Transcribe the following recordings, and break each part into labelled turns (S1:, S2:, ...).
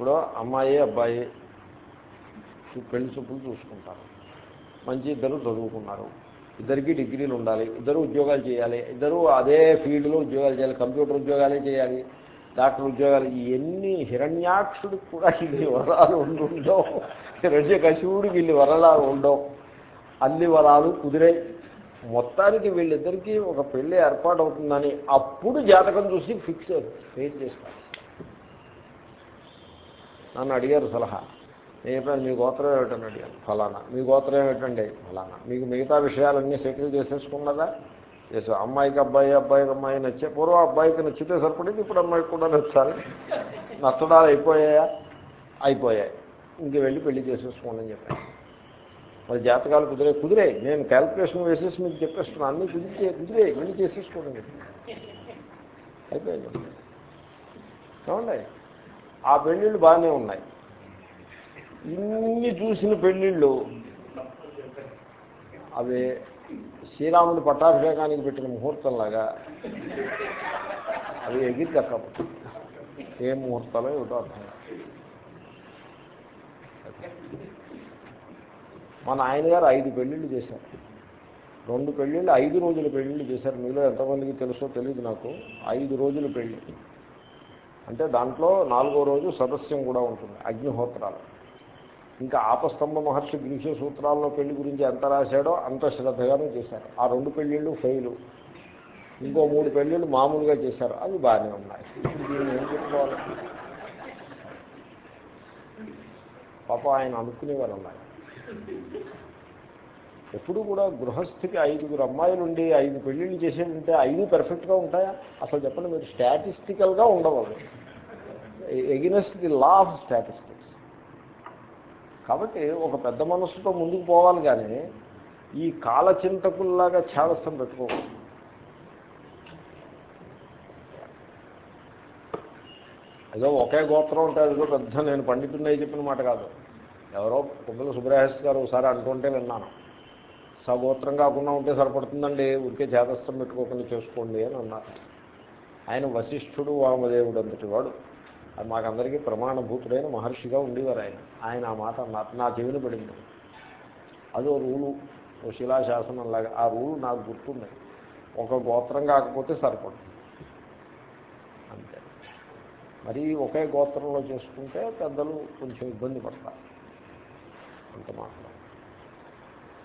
S1: ఇప్పుడు అమ్మాయి అబ్బాయి పెళ్ళి చూపులు చూసుకుంటారు. మంచి ఇద్దరు చదువుకున్నారు. ఇద్దరికి డిగ్రీలు ఉండాలి. ఇద్దరు ఉద్యోగాలు చేయాలి. ఇద్దరు అదే ఫీల్డ్లో ఉద్యోగాలు చేయాలి. కంప్యూటర్ ఉద్యోగాలే చేయాలి. డాక్టర్ ఉద్యోగాలు ఇవన్నీ హిరణ్యాక్షుడికి కూడా ఇన్ని వరాలు ఉండుండవు హిరణ్య కశివుడికి ఇన్ని వరలాలు ఉండవు. అన్ని వరాలు కుదిరే. మొత్తానికి వీళ్ళిద్దరికీ ఒక పెళ్ళి ఏర్పాటు అవుతుందని అప్పుడు జాతకం చూసి ఫిక్స్ ఫెయిల్ చేసుకోవాలి నన్ను అడిగారు సలహా. నేను చెప్పాను మీ గోత్రం ఏమిటని అడిగాను. ఫలానా. మీ గోత్రం ఏమిటండి? ఫలానా. మీకు మిగతా విషయాలన్నీ సెటిల్ చేసేసుకున్నదా? చేసా అమ్మాయికి అబ్బాయి అబ్బాయికి అమ్మాయి నచ్చే పూర్వం అబ్బాయికి నచ్చితే సరిపడింది ఇప్పుడు అమ్మాయికి కూడా నచ్చాలి. నచ్చడాలు అయిపోయాయా? అయిపోయాయి. ఇంక వెళ్ళి పెళ్ళి చేసేసుకోండి అని చెప్పాను. మరి జాతకాలు కుదిరే కుదిరే నేను క్యాల్కులేషన్ వేసేసి మీకు చెప్పేస్తున్నాను అన్నీ కుదిరితే కుదిరే వెళ్ళి చేసేసుకోండి అని అయిపోయింది. ఏమండి? ఆ పెళ్ళిళ్ళు బాగానే ఉన్నాయి. ఇన్ని చూసిన పెళ్ళిళ్ళు అవి శ్రీరాముడి పట్టాభిషేకానికి పెట్టిన ముహూర్తంలాగా అవి ఎగిరి దక్కపోతే ఏ ముహూర్తాలో ఏమిటో అర్థం కాదు. మా నాయనగారు ఐదు పెళ్ళిళ్ళు చేశారు. రెండు పెళ్ళిళ్ళు ఐదు రోజుల పెళ్ళిళ్ళు చేశారు. మీలో ఎంతమందికి తెలుసో తెలియదు నాకు. ఐదు రోజుల పెళ్ళి. అంటే దాంట్లో నాలుగో రోజు సదస్యం కూడా ఉంటుంది అగ్నిహోత్రాలు. ఇంకా ఆపస్తంభ మహర్షి గ్రీష్మ సూత్రాల్లో పెళ్ళి గురించి ఎంత రాశాడో అంత శ్రద్ధగానే చేశారు. ఆ రెండు పెళ్ళిళ్ళు ఫెయిలు. ఇంకో మూడు పెళ్ళిళ్ళు మామూలుగా చేశారు. అవి బాగానే ఉన్నాయి. దీన్ని ఏం చెప్పుకోవాలి పాప ఆయన అనుకునేవారు ఉన్నాయి ఎప్పుడు కూడా గృహస్థికి ఐదుగురు అమ్మాయిలు ఉండి ఐదు పెళ్ళిళ్ళు చేసేదంటే ఐదు పెర్ఫెక్ట్గా ఉంటాయా? అసలు చెప్పండి మీరు స్టాటిస్టికల్గా ఉండవాలి against the law of statistics కాబట్టి ఒక పెద్ద మనస్సుతో ముందుకు పోవాలి కానీ ఈ కాలచింతకుల్లాగా ఛాదస్థం పెట్టుకోకూడదు. ఏదో ఒకే గోత్రం ఉంటే అదిగో పెద్ద నేను పండితున్నది చెప్పిన మాట కాదు. ఎవరో కుమ్మల సుబ్రహస్ గారు ఒకసారి అంటుంటే విన్నాను. సగోత్రం కాకుండా ఉంటే సరిపడుతుందండి ఊరికే చేతస్థం పెట్టుకోకుండా చేసుకోండి అని అన్నారు. ఆయన వశిష్ఠుడు వామదేవుడు అంతటి వాడు మాకందరికీ ప్రమాణభూతుడైన మహర్షిగా ఉండేవారు ఆయన. ఆయన ఆ మాట అన్నారు నా చెవిన పడింది. అదో రూలు ఓ లాగా. ఆ రూలు నాకు గుర్తుంది. ఒక గోత్రం కాకపోతే సరిపడుతుంది అంతే. మరి ఒకే గోత్రంలో చేసుకుంటే పెద్దలు కొంచెం ఇబ్బంది పడతారు. అంత మాత్రం.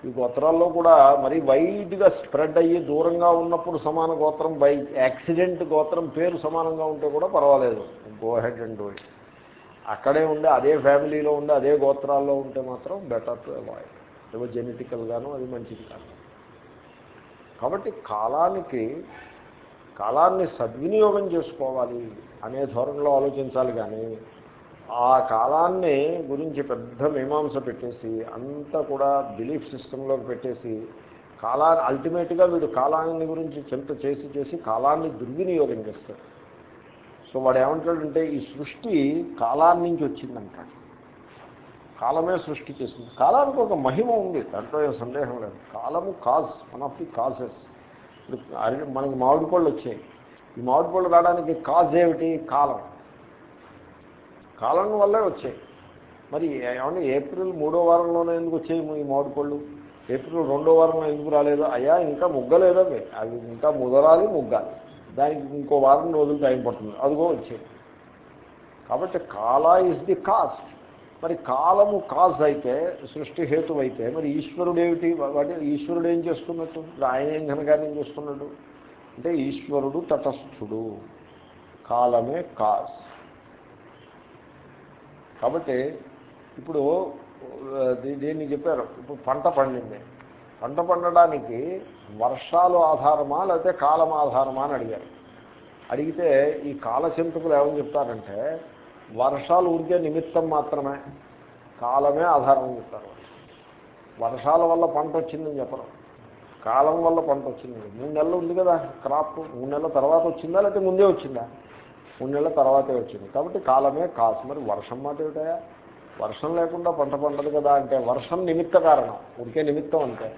S1: ఈ గోత్రాల్లో కూడా మరి వైడ్గా స్ప్రెడ్ అయ్యి దూరంగా ఉన్నప్పుడు సమాన గోత్రం బై యాక్సిడెంట్ గోత్రం పేరు సమానంగా ఉంటే కూడా పర్వాలేదు. Go ahead and do it అక్కడే ఉండే అదే ఫ్యామిలీలో ఉండే అదే గోత్రాల్లో ఉంటే మాత్రం బెటర్ టు అవాయిడ్ ఏవో జెనెటికల్గాను అది మంచిది కాదు. కాబట్టి కాలానికి కాలాన్ని సద్వినియోగం చేసుకోవాలి అనే ధోరణిలో ఆలోచించాలి కానీ ఆ కాలాన్ని గురించి పెద్ద మీమాంస పెట్టేసి అంతా కూడా బిలీఫ్ సిస్టంలోకి పెట్టేసి కాలాన్ని అల్టిమేట్గా వీడు కాలాన్ని గురించి చింత చేసి చేసి కాలాన్ని దుర్వినియోగం చేస్తాడు. సో వాడు ఏమంటాడంటే ఈ సృష్టి కాలాన్ని నుంచి వచ్చిందంటాడు. కాలమే సృష్టి చేసింది. కాలానికి ఒక మహిమ ఉంది దాంట్లో ఏం సందేహం లేదు. కాలము cause one of the causes. ఇప్పుడు మనకి మామిడి పళ్ళు వచ్చాయి. ఈ మామిడి పళ్ళు రావడానికి కాజ్ ఏమిటి? కాలం. కాలం వల్లే వచ్చాయి. మరి ఏమన్నా ఏప్రిల్ మూడో వారంలోనే ఎందుకు వచ్చాయి ఈ మామిడి పళ్ళు ఏప్రిల్ రెండో వారంలో ఎందుకు రాలేదు? అయ్యా ఇంకా ముగ్గలేదు అవి అవి ఇంకా ముదరాలి ముగ్గాలి దానికి ఇంకో వారం రోజులు టైం పడుతుంది. అదిగో వచ్చాయి. కాబట్టి కాల ఇస్ ది కాజ్ మరి కాలము కాజ్ అయితే సృష్టి హేతు అయితే మరి ఈశ్వరుడు ఏమిటి? వాటి ఈశ్వరుడు ఏం చేస్తున్నట్టు? ఆయన ఏం ఘనకార్యం చేస్తున్నాడు? అంటే ఈశ్వరుడు తటస్థుడు. కాలమే కాజ్ కాబట్టి ఇప్పుడు దీన్ని చెప్పారు. ఇప్పుడు పంట పండింది. పంట పండడానికి వర్షాలు ఆధారమా లేకపోతే కాలం ఆధారమా అని అడిగారు. అడిగితే ఈ కాలచింతకులు ఏమని చెప్తారంటే వర్షాలు ఉరికే నిమిత్తం మాత్రమే కాలమే ఆధారం చెప్తారు. వర్షాల వల్ల పంట వచ్చిందని చెప్పరు. కాలం వల్ల పంట వచ్చింది. మూడు నెలలు ఉంది కదా క్రాప్. మూడు నెలల తర్వాత వచ్చిందా లేకపోతే ముందే వచ్చిందా? మూడు నెలల తర్వాతే వచ్చింది. కాబట్టి కాలమే కాస్. మరి వర్షం మాట ఏమిటయా వర్షం లేకుండా పంట పండదు కదా అంటే వర్షం నిమిత్త కారణం. ఉడికే నిమిత్తం అంటే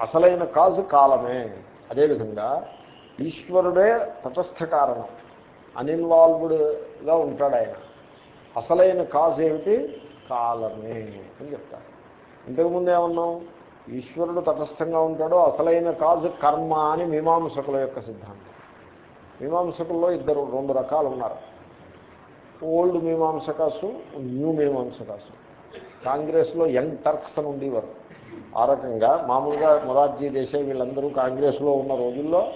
S1: అసలైన కాజు కాలమే. అదేవిధంగా ఈశ్వరుడే తటస్థ కారణం. అనిన్వాల్వ్డ్గా ఉంటాడు ఆయన. అసలైన కాజ్ ఏమిటి? కాలమే అని చెప్తారు. ఇంతకుముందు ఏమన్నాం? ఈశ్వరుడు తటస్థంగా ఉంటాడో. అసలైన కాజు కర్మ అని మీమాంసకుల యొక్క సిద్ధాంతం. మీమాంసకుల్లో ఇద్దరు రెండు రకాలు ఉన్నారు. ఓల్డ్ మీమాంసకాసు న్యూ మీమాంసకాసు. కాంగ్రెస్లో యంగ్ టర్క్స్ అని ఉండేవారు. ఆ రకంగా మామూలుగా మొరార్జీ దేశాయ్ వీళ్ళందరూ కాంగ్రెస్లో ఉన్న రోజుల్లో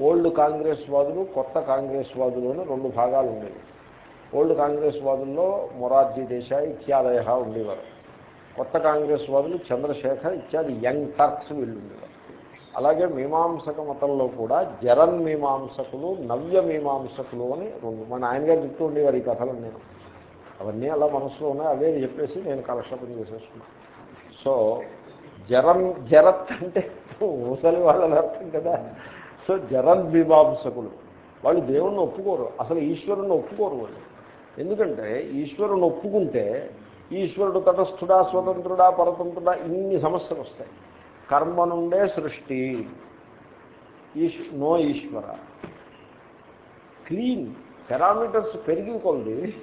S1: ఓల్డ్ కాంగ్రెస్ వాదులు కొత్త కాంగ్రెస్ వాదులు అని రెండు భాగాలు ఉండేవి. ఓల్డ్ కాంగ్రెస్ వాదుల్లో మొరార్జీ దేశాయ్ ఇత్యాదయ ఉండేవారు. కొత్త కాంగ్రెస్ వాదులు చంద్రశేఖర్ ఇత్యాది యంగ్ టర్క్స్ వీళ్ళు ఉండేవారు. అలాగే మీమాంసక మతంలో కూడా జరన్ మీమాంసకులు నవ్య మీమాంసకులు అని రెండు. మన ఆయనగారు చెప్తూ ఉండేవారు ఈ కథలు నేను. అవన్నీ అలా మనసులో ఉన్నాయి. అవే చెప్పేసి నేను కాలక్షేపం చేసేస్తున్నాను సో జరన్ జరత్ అంటే ముసలి వాళ్ళని అర్థం కదా. సో జరన్ మీమాంసకులు. వాళ్ళు దేవుణ్ణి ఒప్పుకోరు. అసలు ఈశ్వరుని ఒప్పుకోరు వాళ్ళు. ఎందుకంటే ఈశ్వరుని ఒప్పుకుంటే ఈశ్వరుడు తటస్థుడా స్వతంత్రుడా పరతంత్రుడా ఇన్ని సమస్యలు వస్తాయి. కర్మ నుండే సృష్టి. ఈశ్ నో ఈశ్వర. క్లీన్. పారామీటర్స్ పెరిగి కొలది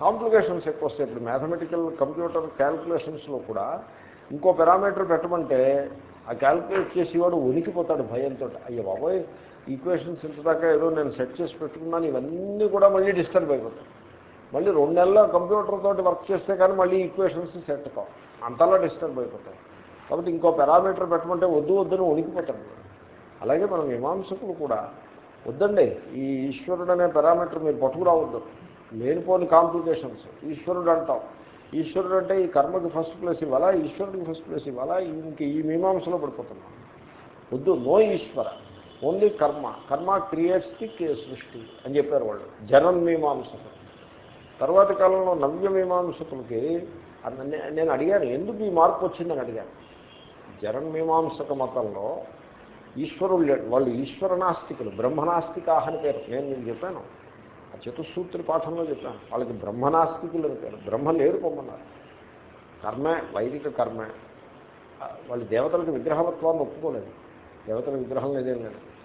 S1: కాంప్లికేషన్స్ ఎక్కువ వస్తాయి ఇప్పుడు మ్యాథమెటికల్ కంప్యూటర్ క్యాల్కులేషన్స్లో కూడా ఇంకో పారామీటర్ పెట్టమంటే ఆ క్యాల్కులేట్ చేసేవాడు ఉనికిపోతాడు భయంతో. అయ్యో బాబోయ్ ఈక్వేషన్స్ ఇంతదాకా ఏదో నేను సెట్ చేసి పెట్టుకున్నాను ఇవన్నీ కూడా మళ్ళీ డిస్టర్బ్ అయిపోతాయి. మళ్ళీ రెండు నెలల కంప్యూటర్ తోటి వర్క్ చేస్తే కానీ మళ్ళీ ఈక్వేషన్స్ సెట్ కావు. అంతలా డిస్టర్బ్ అయిపోతాయి. కాబట్టి ఇంకో పారామీటర్ పెట్టమంటే వద్దు వద్దని ఉనికిపోతాడు అలాగే మనం మీమాంసకులు కూడా వద్దండి. ఈ ఈశ్వరుడు అనే పారామీటర్ మీరు పట్టుకురావద్దు. లేనిపోని కాంప్లికేషన్స్. ఈశ్వరుడు అంటాం. ఈశ్వరుడు అంటే ఈ కర్మకి ఫస్ట్ ప్లేస్ ఇవ్వాలా? ఈశ్వరుడికి ఫస్ట్ ప్లేస్ ఇవ్వాలా? ఇంక ఈ మీమాంసలో పడిపోతున్నాం. వద్దు నో ఈశ్వర ఓన్లీ కర్మ. కర్మ క్రియేట్స్ ది సృష్టి అని చెప్పారు వాళ్ళు. జనం మీమాంసకులు. తర్వాత కాలంలో నవ్య మీమాంసకులకి నేను అడిగాను ఎందుకు ఈ మార్పు వచ్చిందని అడిగాను. జరన్ మీమాంసక మతంలో ఈశ్వరుడు లేడు వాళ్ళు ఈశ్వరనాస్తికులు బ్రహ్మనాస్తికా అని పేరు. నేను నేను చెప్పాను. ఆ చతుస్సూత్రి పాఠంలో చెప్పాను. వాళ్ళకి బ్రహ్మనాస్తికులు అని పేరు. బ్రహ్మ లేరు పొమ్మన్నారు. కర్మే వైదిక కర్మే. వాళ్ళు దేవతలకు విగ్రహవత్వాన్ని ఒప్పుకోలేదు. దేవతల విగ్రహం లేదేం లేదు.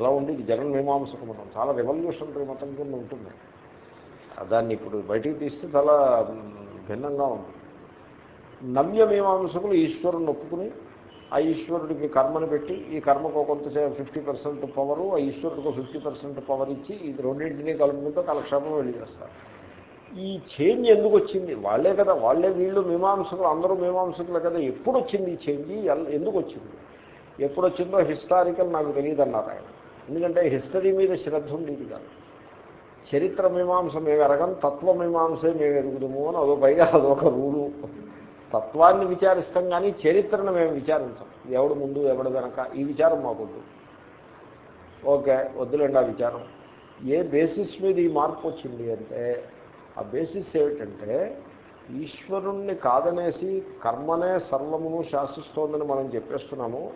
S1: అలా ఉండి జగన్మీమాంసక మతం చాలా రెవల్యూషనరీ మతం కింద ఉంటుంది. దాన్ని ఇప్పుడు బయటికి తీస్తే చాలా భిన్నంగా ఉంటుంది. నవ్య మీమాంసకులు ఈశ్వరుని ఒప్పుకుని ఆ ఈశ్వరుడికి కర్మను పెట్టి ఈ కర్మకు కొంత ఫిఫ్టీ పర్సెంట్ పవరు ఆ ఈశ్వరుడికి ఫిఫ్టీ పర్సెంట్ పవర్ ఇచ్చి ఇది రెండింటినీ కలుపుకుంటూ కలక్షేపం వెళ్ళి చేస్తారు ఈ చేంజ్ ఎందుకు వచ్చింది? వాళ్ళే కదా వాళ్ళే వీళ్ళు మీమాంసకులు అందరూ మీమాంసకులే కదా ఎప్పుడు వచ్చింది ఈ చేంజ్? ఎందుకు వచ్చింది? ఎప్పుడు వచ్చిందో హిస్టారికల్ నాకు తెలియదు అన్నారు ఆయన. ఎందుకంటే హిస్టరీ మీద శ్రద్ధ ఉండేది కాదు. చరిత్ర మీమాంస మేము ఎరగం తత్వమీమాంసే మేము ఎరుగుదము అని అదో పైగా అదొక రూలు. తత్వాన్ని విచారిస్తాం కానీ చరిత్రను మేము విచారించాం. ఎవడు ముందు ఎవడు వెనక ఈ విచారం మాకొద్దు. ఓకే వద్దులేండి ఆ విచారం. ఏ బేసిస్ మీద ఈ మార్పు వచ్చింది అంటే ఆ బేసిస్ ఏమిటంటే ఈశ్వరుణ్ణి కాదనేసి కర్మనే సర్వమును శాసిస్తోందని మనం చెప్పేస్తున్నాము.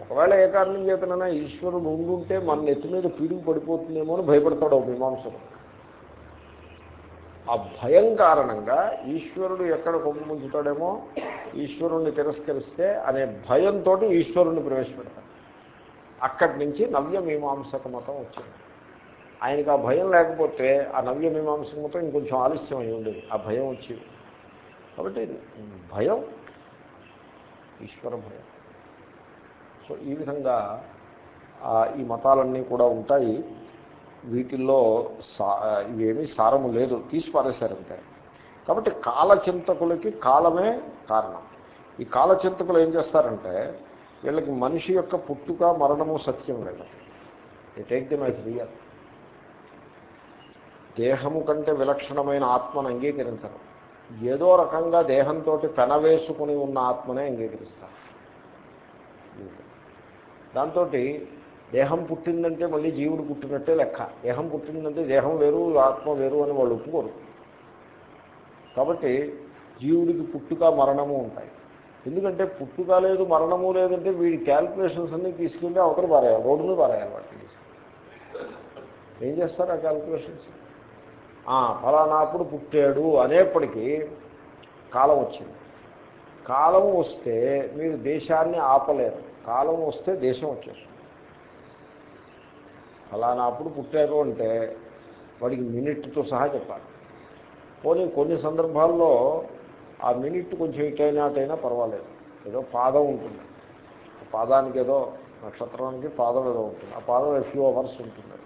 S1: ఒకవేళ ఏ కారణం చేతనైనా ఈశ్వరుడు ఉండుంటే మన నెత్తి మీద పీడుగు పడిపోతుందేమో అని భయపడతాడు ఒక మీమాంసకుడు. ఆ భయం కారణంగా ఈశ్వరుడు ఎక్కడ కొమ్ముంచుతాడేమో ఈశ్వరుణ్ణి తిరస్కరిస్తే అనే భయంతో ఈశ్వరుణ్ణి ప్రవేశపెడతాడు. అక్కడి నుంచి నవ్యమీమాంసక మతం వచ్చింది. ఆయనకు ఆ భయం లేకపోతే ఆ నవ్యమీమాంసక మతం ఇంకొంచెం ఆలస్యం అయి ఉండేది. ఆ భయం వచ్చేది. కాబట్టి భయం ఈశ్వర భయం. సో ఈ విధంగా ఈ మతాలన్నీ కూడా ఉంటాయి. వీటిల్లో సా ఇవేమీ సారము లేదు. తీసిపారేశారంటే కాబట్టి కాలచింతకులకి కాలమే కారణం. ఈ కాలచింతకులు ఏం చేస్తారంటే వీళ్ళకి మనిషి యొక్క పుట్టుక మరణము సత్యం లేదు. టేక్ దిమ్ యాజ్ రియల్ దేహము కంటే విలక్షణమైన ఆత్మను అంగీకరించరు. ఏదో రకంగా దేహంతో పెనవేసుకుని ఉన్న ఆత్మనే అంగీకరిస్తారు. దాంతో దేహం పుట్టిందంటే మళ్ళీ జీవుడు పుట్టినట్టే లెక్క. దేహం పుట్టిందంటే దేహం వేరు ఆత్మ వేరు అని వాళ్ళు ఒప్పుకోరు. కాబట్టి జీవుడికి పుట్టుక మరణము ఉంటాయి. ఎందుకంటే పుట్టుక లేదు మరణము లేదంటే వీడి క్యాల్కులేషన్స్ అన్నీ తీసుకెళ్ళి అవతల పారాయాలి రోడ్డుని పారాయాలి వాటిని ఏం చేస్తారు ఆ క్యాల్కులేషన్స్? ఫలానాప్పుడు పుట్టాడు అనేప్పటికీ కాలం వచ్చింది. కాలం వస్తే మీరు దేశాన్ని ఆపలేరు. కాలం వస్తే దేశం వచ్చేస్తుంది. ఫలానా అప్పుడు పుట్టారు అంటే వాడికి మినిట్తో సహా చెప్పాలి. పోనీ కొన్ని సందర్భాల్లో ఆ మినిట్ కొంచెం ఇటైనా అటైనా పర్వాలేదు. ఏదో పాదం ఉంటుంది. ఆ పాదానికి ఏదో నక్షత్రానికి పాదం ఏదో ఉంటుంది. ఆ పాదం ఫ్యూ అవర్స్ ఉంటుంది.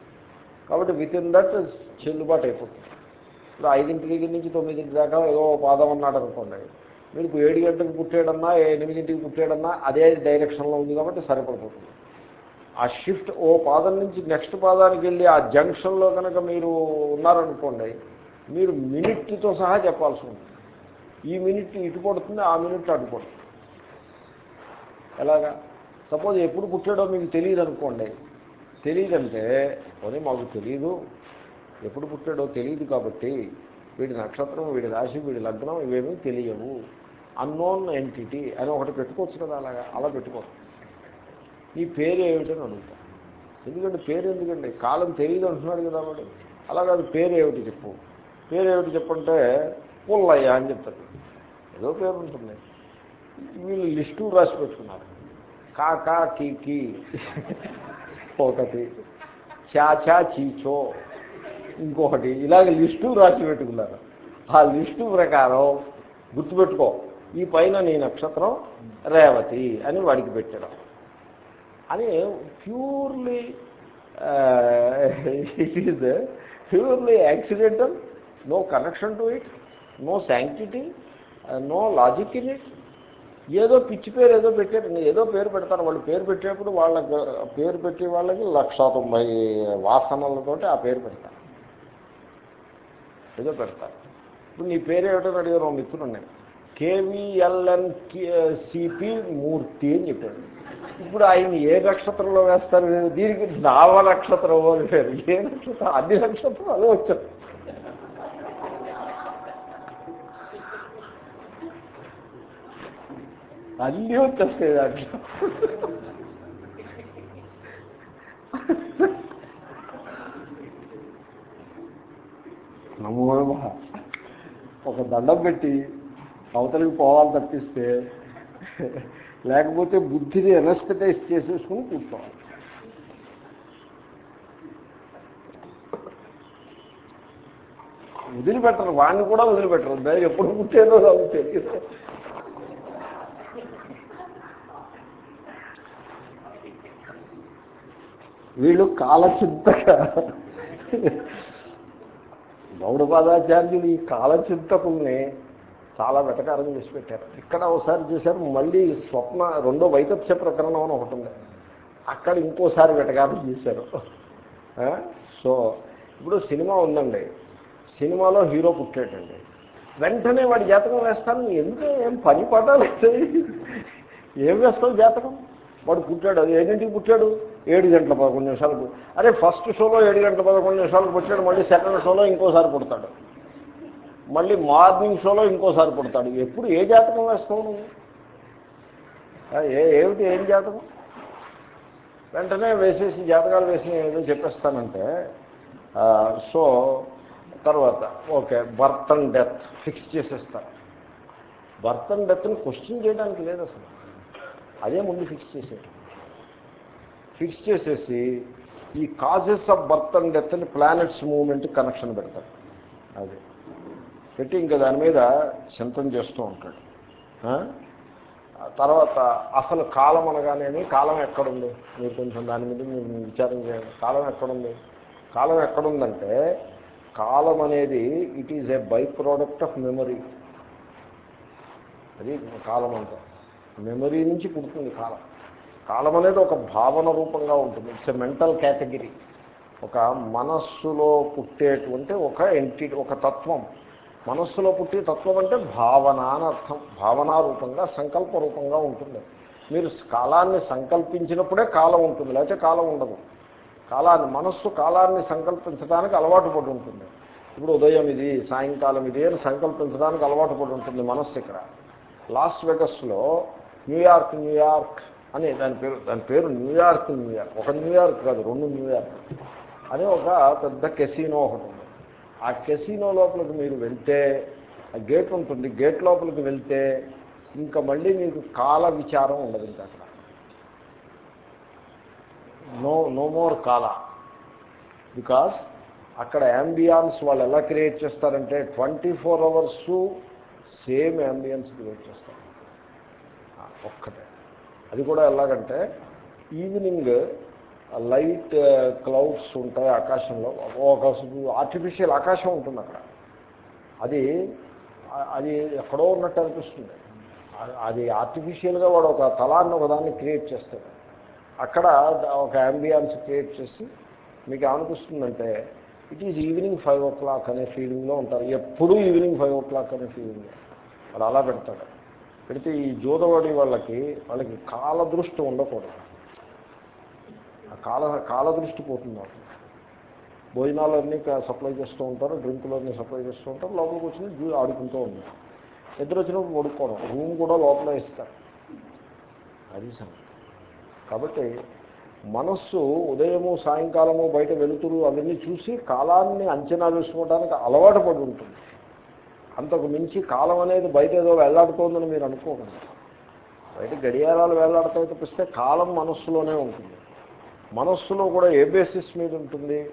S1: కాబట్టి విత్ ఇన్ దట్ చెల్లుబాటు అయిపోతుంది. ఇప్పుడు ఐదింటి నుంచి తొమ్మిదింటి దాకా ఏదో పాదం అన్నాడు అనుకోండి. మీకు ఏడు గంటలకు పుట్టాడన్నా ఎనిమిదింటికి పుట్టాడన్నా అదే డైరెక్షన్లో ఉంది కాబట్టి సరిపడిపోతుంది. ఆ షిఫ్ట్ ఓ పాదం నుంచి నెక్స్ట్ పాదానికి వెళ్ళి ఆ జంక్షన్లో కనుక మీరు ఉన్నారనుకోండి మీరు మినిట్తో సహా చెప్పాల్సి ఉంటుంది. ఈ మినిట్ ఇటు పడుతుంది ఆ మినిట్ అటు పడుతుంది. ఎలాగా? సపోజ్ ఎప్పుడు పుట్టాడో మీకు తెలియదు అనుకోండి తెలియదంటే పోనీ మాకు తెలియదు ఎప్పుడు పుట్టాడో తెలియదు కాబట్టి వీడి నక్షత్రం వీడి రాశి వీడి లగ్నం ఇవేమీ తెలియవు. అన్నోన్ ఎంటిటీ అని ఒకటి పెట్టుకోవచ్చు కదా అలాగా? అలా పెట్టుకోవచ్చు. నీ పేరు ఏమిటని అడుగుతాం. ఎందుకంటే పేరు ఎందుకండి? కాలం తెలియదు అంటున్నాడు కదా వాడు. అలా కాదు పేరు ఏమిటి చెప్పు. పేరు ఏమిటి చెప్పంటే పుల్లయ్య అని చెప్తాడు. ఏదో పేరు ఉంటుంది. వీళ్ళు లిస్టు రాసి పెట్టుకున్నారు. కా కా కీ కీ. ఒకటి. చాచా చీచో ఇంకొకటి. ఇలాగ లిస్టు రాసి పెట్టుకున్నారు. ఆ లిస్టు ప్రకారం గుర్తుపెట్టుకో. ఈ పైన నీ నక్షత్రం రేవతి అని వాడికి పెట్టడం అది purely it is purely accidental no connection to it no sanctity no logic in it ఏదో పిచ్చి పేరు ఏదో పెట్టారు. ఏదో పేరు పెడతారు వాళ్ళు పేరు పెట్టేప్పుడు వాళ్ళ పేరు పెట్టే వాళ్ళకి లక్ష తొంభై వాసనలతోటి ఆ పేరు పెడతారు. ఏదో పెడతారు. ఇప్పుడు నీ పేరు ఏమిటో అడిగారు మిత్రులు మిత్రుడు నేను కేవీఎల్ఎన్ సిపి మూర్తి అని చెప్పాడు. ఇప్పుడు ఆయన ఏ నక్షత్రంలో వేస్తారు దీనికి నావ నక్షత్రం అని పేరు. ఏ నక్షత్రం? అన్ని నక్షత్రం అదే వచ్చారు అన్నీ వచ్చేస్తాయి దాంట్లో. నమో. ఒక దండం పెట్టి అవతలికి పోవాలి తప్పిస్తే లేకపోతే బుద్ధిని ఎనస్థటైజ్ చేసేసుకుని కూర్చోవాలి. వదిలిపెట్టరు వాడిని కూడా వదిలిపెట్టరు. దాన్ని ఎప్పుడు పుట్టేదో నాకు తెలియదు. వీళ్ళు కాలచింతగా గౌడపాదాచార్యులు ఈ కాలచింతకుల్ని చాలా వెటకారం చేసి పెట్టారు. ఇక్కడ ఒకసారి చేశారు మళ్ళీ స్వప్న రెండో వైతత్స్య ప్రకరణం అని ఒకటి ఉంది. అక్కడ ఇంకోసారి వెటకారం చేశారు. సో ఇప్పుడు సినిమా ఉందండి. సినిమాలో హీరో పుట్టాడండి. వెంటనే వాడి జాతకం వేస్తాను. ఎందుకు? ఏం పని పడాలి ఏం వేస్తావు జాతకం? వాడు పుట్టాడు. అది ఎన్నింటికి పుట్టాడు? ఏడు గంటల పదకొండు నిమిషాలకు అరే ఫస్ట్ షోలో ఏడు గంటల పదకొండు నిమిషాలకు పుట్టాడు. మళ్ళీ సెకండ్ షోలో ఇంకోసారి పుడతాడు. మళ్ళీ మార్నింగ్ షోలో ఇంకోసారి పుడతాడు. ఎప్పుడు ఏ జాతకం వేస్తావు నువ్వు? ఏ ఏమిటి ఏం జాతకం? వెంటనే వేసేసి జాతకాలు వేసి ఏదో చెప్పేస్తానంటే సో తర్వాత okay birth and death fix చేసేస్తారు బర్త్ అండ్ డెత్ని క్వశ్చన్ చేయడానికి లేదు అసలు. అదే ముందు ఫిక్స్ చేసేది ఫిక్స్ చేసేసి ఈ causes of birth and death అని ప్లానెట్స్ మూమెంట్ కనెక్షన్ పెడతారు. అది. పెట్టి ఇంకా దాని మీద చింతన చేస్తూ ఉంటాడు. తర్వాత అసలు కాలం అనగానేమి? కాలం ఎక్కడుంది? మీరు కొంచెం దాని మీద మీరు విచారం చేయండి. కాలం ఎక్కడుంది? కాలం ఎక్కడుందంటే కాలం అనేది it is a by product of memory అది కాలం అంటే మెమరీ నుంచి పుడుతుంది కాలం. కాలం అనేది ఒక భావన రూపంగా ఉంటుంది. ఇట్స్ ఎ మెంటల్ కేటగిరీ ఒక మనస్సులో పుట్టేటువంటి ఒక ఎంటిటీ ఒక తత్వం. మనస్సులో పుట్టే తత్వం అంటే భావన అని అర్థం. భావనారూపంగా సంకల్ప రూపంగా ఉంటుంది. మీరు కాలాన్ని సంకల్పించినప్పుడే కాలం ఉంటుంది లేకపోతే కాలం ఉండదు. కాలాన్ని మనస్సు కాలాన్ని సంకల్పించడానికి అలవాటు పడి ఉంటుంది. ఇప్పుడు ఉదయం ఇది సాయంకాలం ఇది అని సంకల్పించడానికి అలవాటు పడి ఉంటుంది మనస్సు ఇక్కడ. లాస్ వెగస్లో న్యూయార్క్ న్యూయార్క్ అని దాని పేరు దాని పేరు న్యూయార్క్ న్యూయార్క్ ఒక న్యూయార్క్ కాదు రెండు న్యూయార్క్ అని ఒక పెద్ద కెసినో ఒకటి ఉంది ఆ కెసినో లోపలికి మీరు వెళ్తే ఆ గేట్ ఉంటుంది గేట్ లోపలికి వెళ్తే ఇంకా మళ్ళీ మీకు కాల విచారం ఉండదు ఇంకా అక్కడ. నో నో మోర్ కాల. బికాస్ అక్కడ యాంబియాన్స్ వాళ్ళు ఎలా క్రియేట్ చేస్తారంటే twenty four hours same ambience create చేస్తారు ఒక్కటే. అది కూడా ఎలాగంటే ఈవినింగ్ లైట్ క్లౌడ్స్ ఉంటాయి ఆకాశంలో. ఒక ఆర్టిఫిషియల్ ఆకాశం ఉంటుంది అక్కడ. అది అది ఎక్కడో ఉన్నట్టు అనిపిస్తుంది. అది- ఆర్టిఫిషియల్గా వాడు ఒక తలాన్ని ఒకదాన్ని క్రియేట్ చేస్తాడు. అక్కడ ఒక అంబియాన్స్ క్రియేట్ చేసి మీకు ఏమనిపిస్తుందంటే it is evening five o'clock అనే ఫీలింగ్లో ఉంటారు. ఎప్పుడూ ఈవినింగ్ ఫైవ్ ఓ క్లాక్ అనే ఫీలింగ్లో వాడు అలా పెడతాడు. పెడితే ఈ జోదవాడి వాళ్ళకి వాళ్ళకి కాల దృష్టి ఉండకూడదు. కాల కాల దృష్టి పోతుంది వాళ్ళకి భోజనాలన్నీ సప్లై చేస్తూ ఉంటారు డ్రింకులన్నీ సప్లై చేస్తూ ఉంటారు లోపలికి వచ్చిన ఆడుకుంటూ ఉంటారు. నిద్ర వచ్చినప్పుడు పడుకోవడం రూమ్ కూడా లోపల ఇస్తారు అది కాబట్టి మనస్సు ఉదయము సాయంకాలము బయట వెలుతురు అవన్నీ చూసి కాలాన్ని అంచనా వేసుకోవడానికి అలవాటు పడి ఉంటుంది. అంతకు మించి కాలం అనేది బయట ఏదో వెళ్ళాడుతోందని మీరు అనుకోకండి. బయట గడియారాలు వేలాడతాయి తప్పిస్తే కాలం మనస్సులోనే ఉంటుంది. మనస్సులో కూడా ఏ బేసిస్ మీద ఉంటుంది?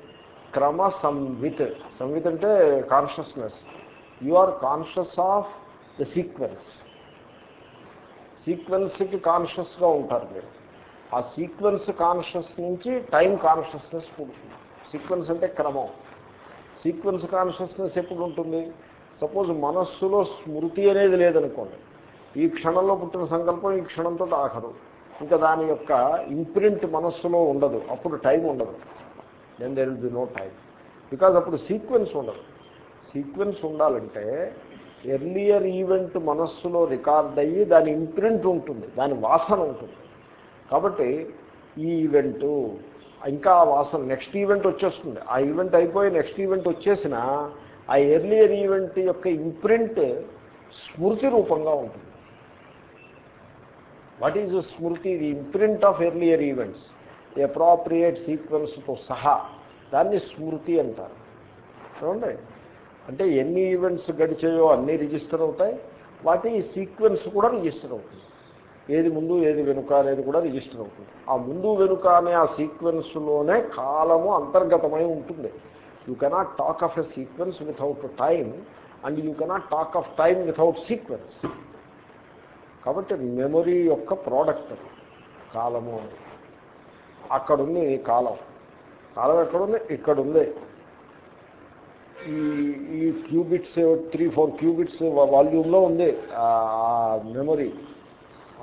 S1: క్రమ సంవిత్ సంవిత్ అంటే consciousness you are conscious of the sequence సీక్వెన్స్కి కాన్షియస్గా ఉంటారు మీరు. ఆ సీక్వెన్స్ కాన్షియస్ నుంచి టైం కాన్షియస్నెస్ పుడుతుంది సీక్వెన్స్ అంటే క్రమం. సీక్వెన్స్ కాన్షియస్నెస్ ఎప్పుడు ఉంటుంది? సపోజ్ మనస్సులో స్మృతి అనేది లేదనుకోండి. ఈ క్షణంలో పుట్టిన సంకల్పం ఈ క్షణంతో ఆఖరు. ఇంకా దాని యొక్క ఇంప్రింట్ మనస్సులో ఉండదు. అప్పుడు టైం ఉండదు. Then there will be no time because అప్పుడు సీక్వెన్స్ ఉండదు. సీక్వెన్స్ ఉండాలంటే ఎర్లియర్ ఈవెంట్ మనస్సులో రికార్డ్ అయ్యి దాని ఇంప్రింట్ ఉంటుంది. దాని వాసన ఉంటుంది. కాబట్టి ఈ ఈవెంట్ ఇంకా ఆ వాసన నెక్స్ట్ ఈవెంట్ వచ్చేస్తుంది. ఆ ఈవెంట్ అయిపోయి నెక్స్ట్ ఈవెంట్ వచ్చేసిన ఆ ఎర్లియర్ ఈవెంట్ యొక్క ఇంప్రింట్ స్మృతి రూపంగా ఉంటుంది. What is Smriti the imprint of earlier events the appropriate సీక్వెన్స్తో సహా. దాన్ని స్మృతి అంటారు. చూడండి అంటే ఎన్ని ఈవెంట్స్ గడిచాయో అన్నీ రిజిస్టర్ అవుతాయి. వాటి సీక్వెన్స్ కూడా రిజిస్టర్ అవుతుంది. ఏది ముందు ఏది వెనుక అనేది కూడా రిజిస్టర్ అవుతుంది. ఆ ముందు వెనుక అనే ఆ సీక్వెన్స్లోనే కాలము అంతర్గతమై ఉంటుంది. You cannot talk of a sequence without time and you cannot talk of time without sequence కాబట్టి మెమొరీ యొక్క ప్రోడక్ట్ కాలము అని అక్కడుంది కాలం. కాలం ఎక్కడుంది? ఇక్కడుంది. ఈ ఈ క్యూబిట్స్ త్రీ ఫోర్ క్యూబిట్స్ వాల్యూమ్లో ఉంది. ఆ మెమొరీ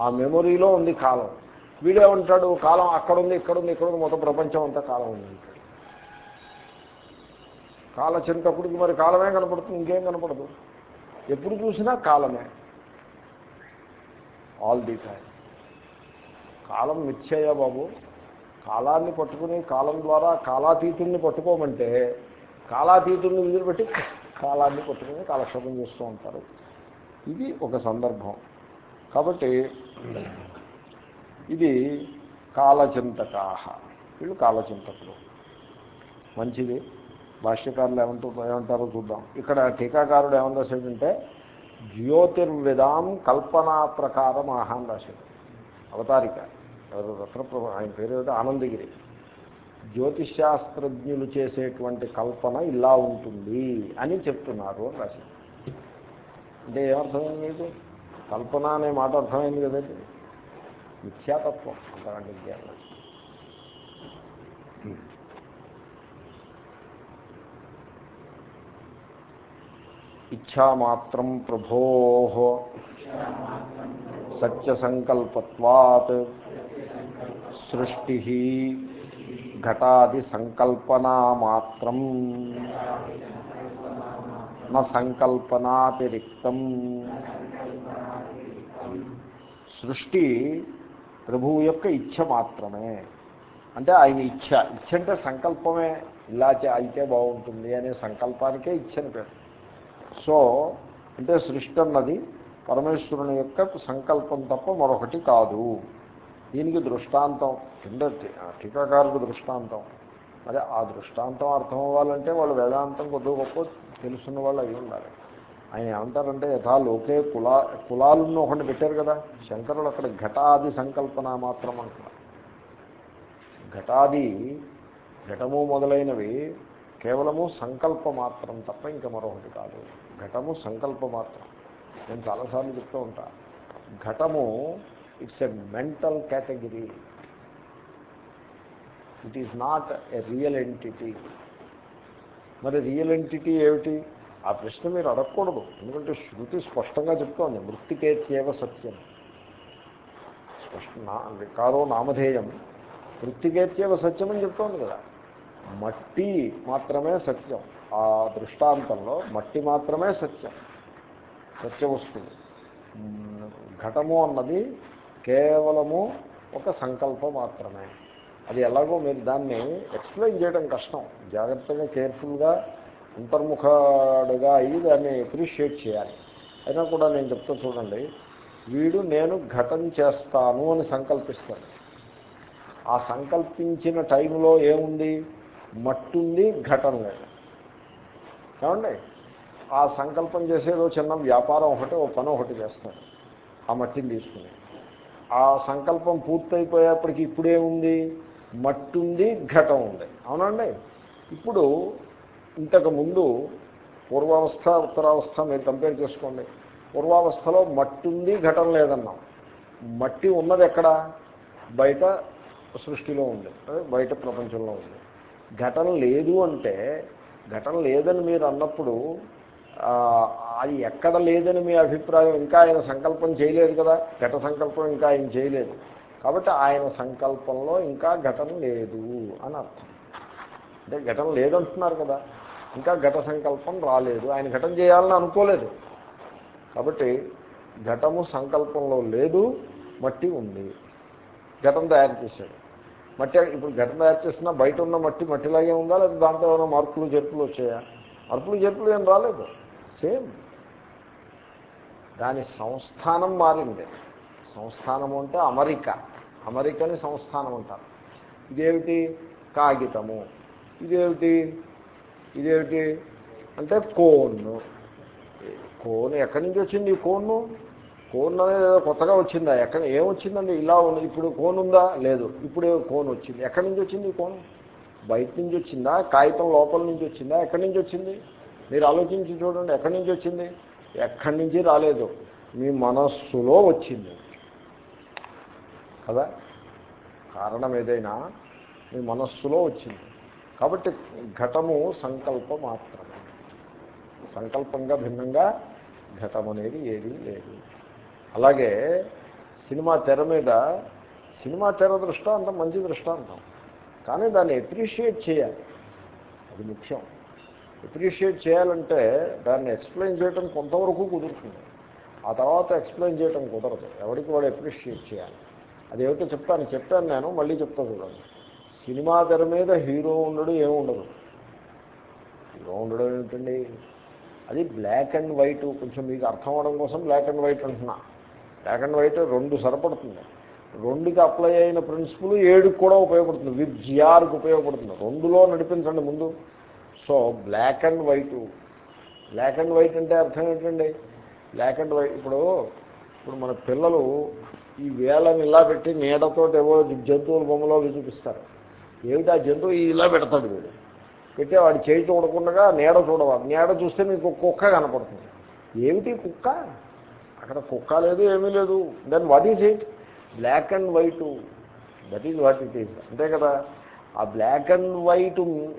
S1: ఆ మెమొరీలో ఉంది కాలం. వీడేమంటాడు కాలం అక్కడుంది ఇక్కడుంది ఇక్కడ ఉంది ఇక్కడ ఉంది మొత్తం ప్రపంచం అంతా కాలం ఉంది కాల చింతకుడికి మరి కాలమే కనపడుతుంది ఇంకేం కనపడదు? ఎప్పుడు చూసినా కాలమే. ఆల్ ది టైం కాలం మిథ్యయ బాబు. కాలాన్ని పట్టుకుని కాలం ద్వారా కాలాతీతుల్ని పట్టుకోమంటే కాలాతీతుల్ని వదిలిపెట్టి కాలాన్ని పట్టుకుని కాలక్షేపం చేస్తూ ఉంటారు. ఇది ఒక సందర్భం. కాబట్టి ఇది కాలచింతకా వీళ్ళు కాలచింతకులు. మంచిది. భాష్యకారులు ఏమంటూ ఏమంటారో చూద్దాం. ఇక్కడ టీకాకారుడు ఏమని రాశాడంటే జ్యోతిర్విదాం కల్పనా ప్రకారం ఆహాన్ రాశాడు. అవతారిక. ఎవరు? రత్నప్రభ. ఆయన పేరు ఆనందగిరి. జ్యోతిశాస్త్రజ్ఞులు చేసేటువంటి కల్పన ఇలా ఉంటుంది అని చెప్తున్నారు అని రాశాడు. అంటే ఏమర్థమైంది మీకు? కల్పన అనే మాట అర్థమైంది కదండి మిథ్యాతత్వం. అంతకంటే ఇచ్చామాత్రం ప్రభో సత్యసంకల్పత్వాత్ సృష్టి ఘటాది సంకల్పనామాత్రం నా సంకల్పనాతిరిక్తం. సృష్టి ప్రభువు యొక్క ఇచ్ఛ మాత్రమే. అంటే ఆయన ఇచ్ఛ. ఇచ్ఛ అంటే సంకల్పమే. ఇలా అయితే బాగుంటుంది అనే సంకల్పానికే ఇచ్చని పేరు. సో అంటే సృష్టి అన్నది పరమేశ్వరుని యొక్క సంకల్పం తప్ప మరొకటి కాదు. దీనికి దృష్టాంతం కింద టీకాకారుడు దృష్టాంతం. అదే ఆ దృష్టాంతం అర్థం అవ్వాలంటే వాళ్ళు వేదాంతం కొద్ది గొప్ప తెలుసున్న వాళ్ళు అయి ఉండాలి. ఆయన ఏమంటారంటే యథా లోకే కులా కులాలను ఒకటి పెట్టారు కదా శంకరులు అక్కడ ఘటాది సంకల్పన మాత్రం అంటున్నారు. ఘటాది ఘటము మొదలైనవి కేవలము సంకల్ప మాత్రం తప్ప ఇంకా మరొకటి కాదు. ఘటము సంకల్ప మాత్రం. నేను చాలాసార్లు చెప్తూ ఉంటా. ఘటము it's a mental category it is not a real entity మరి రియల్ ఎంటిటీ ఏమిటి? ఆ ప్రశ్న మీరు అడగకూడదు. ఎందుకంటే శృతి స్పష్టంగా చెప్తోంది. మృతికేత్యవ సత్యం. స్పష్ట నా వికారో నామధేయం. మృతికేత్యేవ సత్యం అని చెప్తోంది కదా. మట్టి మాత్రమే సత్యం. ఆ దృష్టాంతంలో మట్టి మాత్రమే సత్యం. సత్య వస్తువు ఘటము అన్నది కేవలము ఒక సంకల్పం మాత్రమే. అది ఎలాగో మీరు దాన్ని ఎక్స్ప్లెయిన్ చేయడం కష్టం. జాగ్రత్తగా కేర్ఫుల్గా అంతర్ముఖుడుగా అయ్యి దాన్ని అప్రిషియేట్ చేయాలి. అయినా కూడా నేను చెప్తా చూడండి వీడు నేను ఘటన చేస్తాను అని సంకల్పిస్తాను ఆ సంకల్పించిన టైంలో ఏముంది? మట్టుంది ఘటన లేదు. ఏమండి? ఆ సంకల్పం చేసేదో చిన్న వ్యాపారం ఒకటి ఓ పని ఒకటి చేస్తాడు. ఆ మట్టిని తీసుకుని. ఆ సంకల్పం పూర్తయిపోయేప్పటికి ఇప్పుడేముంది మట్టి ఉంది ఘటం ఉంది. అవునండి ఇప్పుడు ఇంతకుముందు పూర్వావస్థ ఉత్తరావస్థ మీరు కంపేర్ చేసుకోండి. పూర్వావస్థలో మట్టి ఉంది ఘటన లేదన్నాం. మట్టి ఉన్నది ఎక్కడ? బయట సృష్టిలో ఉంది. బయట ప్రపంచంలో ఉంది. ఘటన లేదు అంటే ఘటన లేదని మీరు అన్నప్పుడు అది ఎక్కడ లేదని మీ అభిప్రాయం ఇంకా ఆయన సంకల్పం చేయలేదు కదా. ఘట సంకల్పం ఇంకా ఆయన చేయలేదు. కాబట్టి ఆయన సంకల్పంలో ఇంకా ఘటన లేదు అని అర్థం. అంటే ఘటన లేదంటున్నారు కదా. ఇంకా ఘట సంకల్పం రాలేదు. ఆయన ఘటన చేయాలని అనుకోలేదు. కాబట్టి ఘటము సంకల్పంలో లేదు మట్టి ఉంది. ఘటం తయారు చేశాడు. మట్టి ఇప్పుడు ఘటన తయారు చేసినా బయట ఉన్న మట్టి మట్టిలాగే ఉందా? లేదా దాంట్లో ఏమైనా మార్పులు జరుపులు వచ్చాయా? మార్పులు జరుపులు ఏం రాలేదు. సేమ్. దాని సంస్థానం మారింది. సంస్థానము అంటే అమెరికా. అమెరికాని సంస్థానం అంటారు. ఇదేమిటి? కాగితము. ఇదేమిటి? ఇదేమిటి? అంటే కోన్ను కోన్ ఎక్కడి నుంచి వచ్చింది ఈ కోన్ను? కోన్ అనేది ఏదో కొత్తగా వచ్చిందా? ఎక్కడ ఏమొచ్చిందండి ఇలా ఉంది. ఇప్పుడు కోన్ ఉందా? లేదు. ఇప్పుడు కోన్ వచ్చింది. ఎక్కడి నుంచి వచ్చింది కోన్ బయట నుంచి వచ్చిందా? కాగితం లోపల నుంచి వచ్చిందా? ఎక్కడి నుంచి వచ్చింది? మీరు ఆలోచించి చూడండి. ఎక్కడి నుంచి వచ్చింది? ఎక్కడి నుంచి రాలేదు. మీ మనస్సులో వచ్చింది. కదా? కారణం ఏదైనా మీ మనస్సులో వచ్చింది. కాబట్టి ఘటము సంకల్ప మాత్రమే. సంకల్పంగా భిన్నంగా ఘటం అనేది ఏదీ లేదు. అలాగే సినిమా తెర మీద సినిమా తెర దృష్టాంతం మంచి దృష్టాంతం. కానీ దాన్ని ఎప్రిషియేట్ చేయాలి. అది ముఖ్యం. ఎప్రిషియేట్ చేయాలంటే దాన్ని ఎక్స్ప్లెయిన్ చేయడం కొంతవరకు కుదురుతుంది. ఆ తర్వాత ఎక్స్ప్లెయిన్ చేయడం కుదరదు. ఎవరికి వాడు ఎప్రిషియేట్ చేయాలి. అదేమిటో చెప్తాను. చెప్పాను నేను మళ్ళీ చెప్తా చూడండి. సినిమా తెర మీద హీరో ఉండడు ఏముండదు హీరో ఉండడం ఏమిటండి? అది బ్లాక్ అండ్ వైట్ కొంచెం మీకు అర్థం అవడం కోసం బ్లాక్ అండ్ వైట్ అంటున్నా. బ్లాక్ అండ్ వైట్ రెండు సరిపడుతుంది. రెండుకి అప్లై అయిన ప్రిన్సిపల్ ఏడుకి కూడా ఉపయోగపడుతుంది. విత్ జిఆర్కి ఉపయోగపడుతుంది. రెండులో నడిపించండి ముందు. So black and white black and white అంటే అర్థం ఏంటండి? బ్లాక్ అండ్ వైట్ ఇప్పుడు ఇప్పుడు మన పిల్లలు ఈ వేలను ఇలా పెట్టి నీడతో ఏవో జంతువుల బొమ్మలో అవి చూపిస్తారు. ఏమిటి ఆ జంతువు? ఇలా పెడతాడు వీడు. పెట్టి వాడి చేయి చూడకుండా నీడ చూడవాలి నీడ చూస్తే మీకు కుక్క కనపడుతుంది. ఏమిటి కుక్క? అక్కడ కుక్క లేదు ఏమీ లేదు. Then what is it black and white that is what it is అంతే కదా? ఆ బ్లాక్ అండ్ వైట్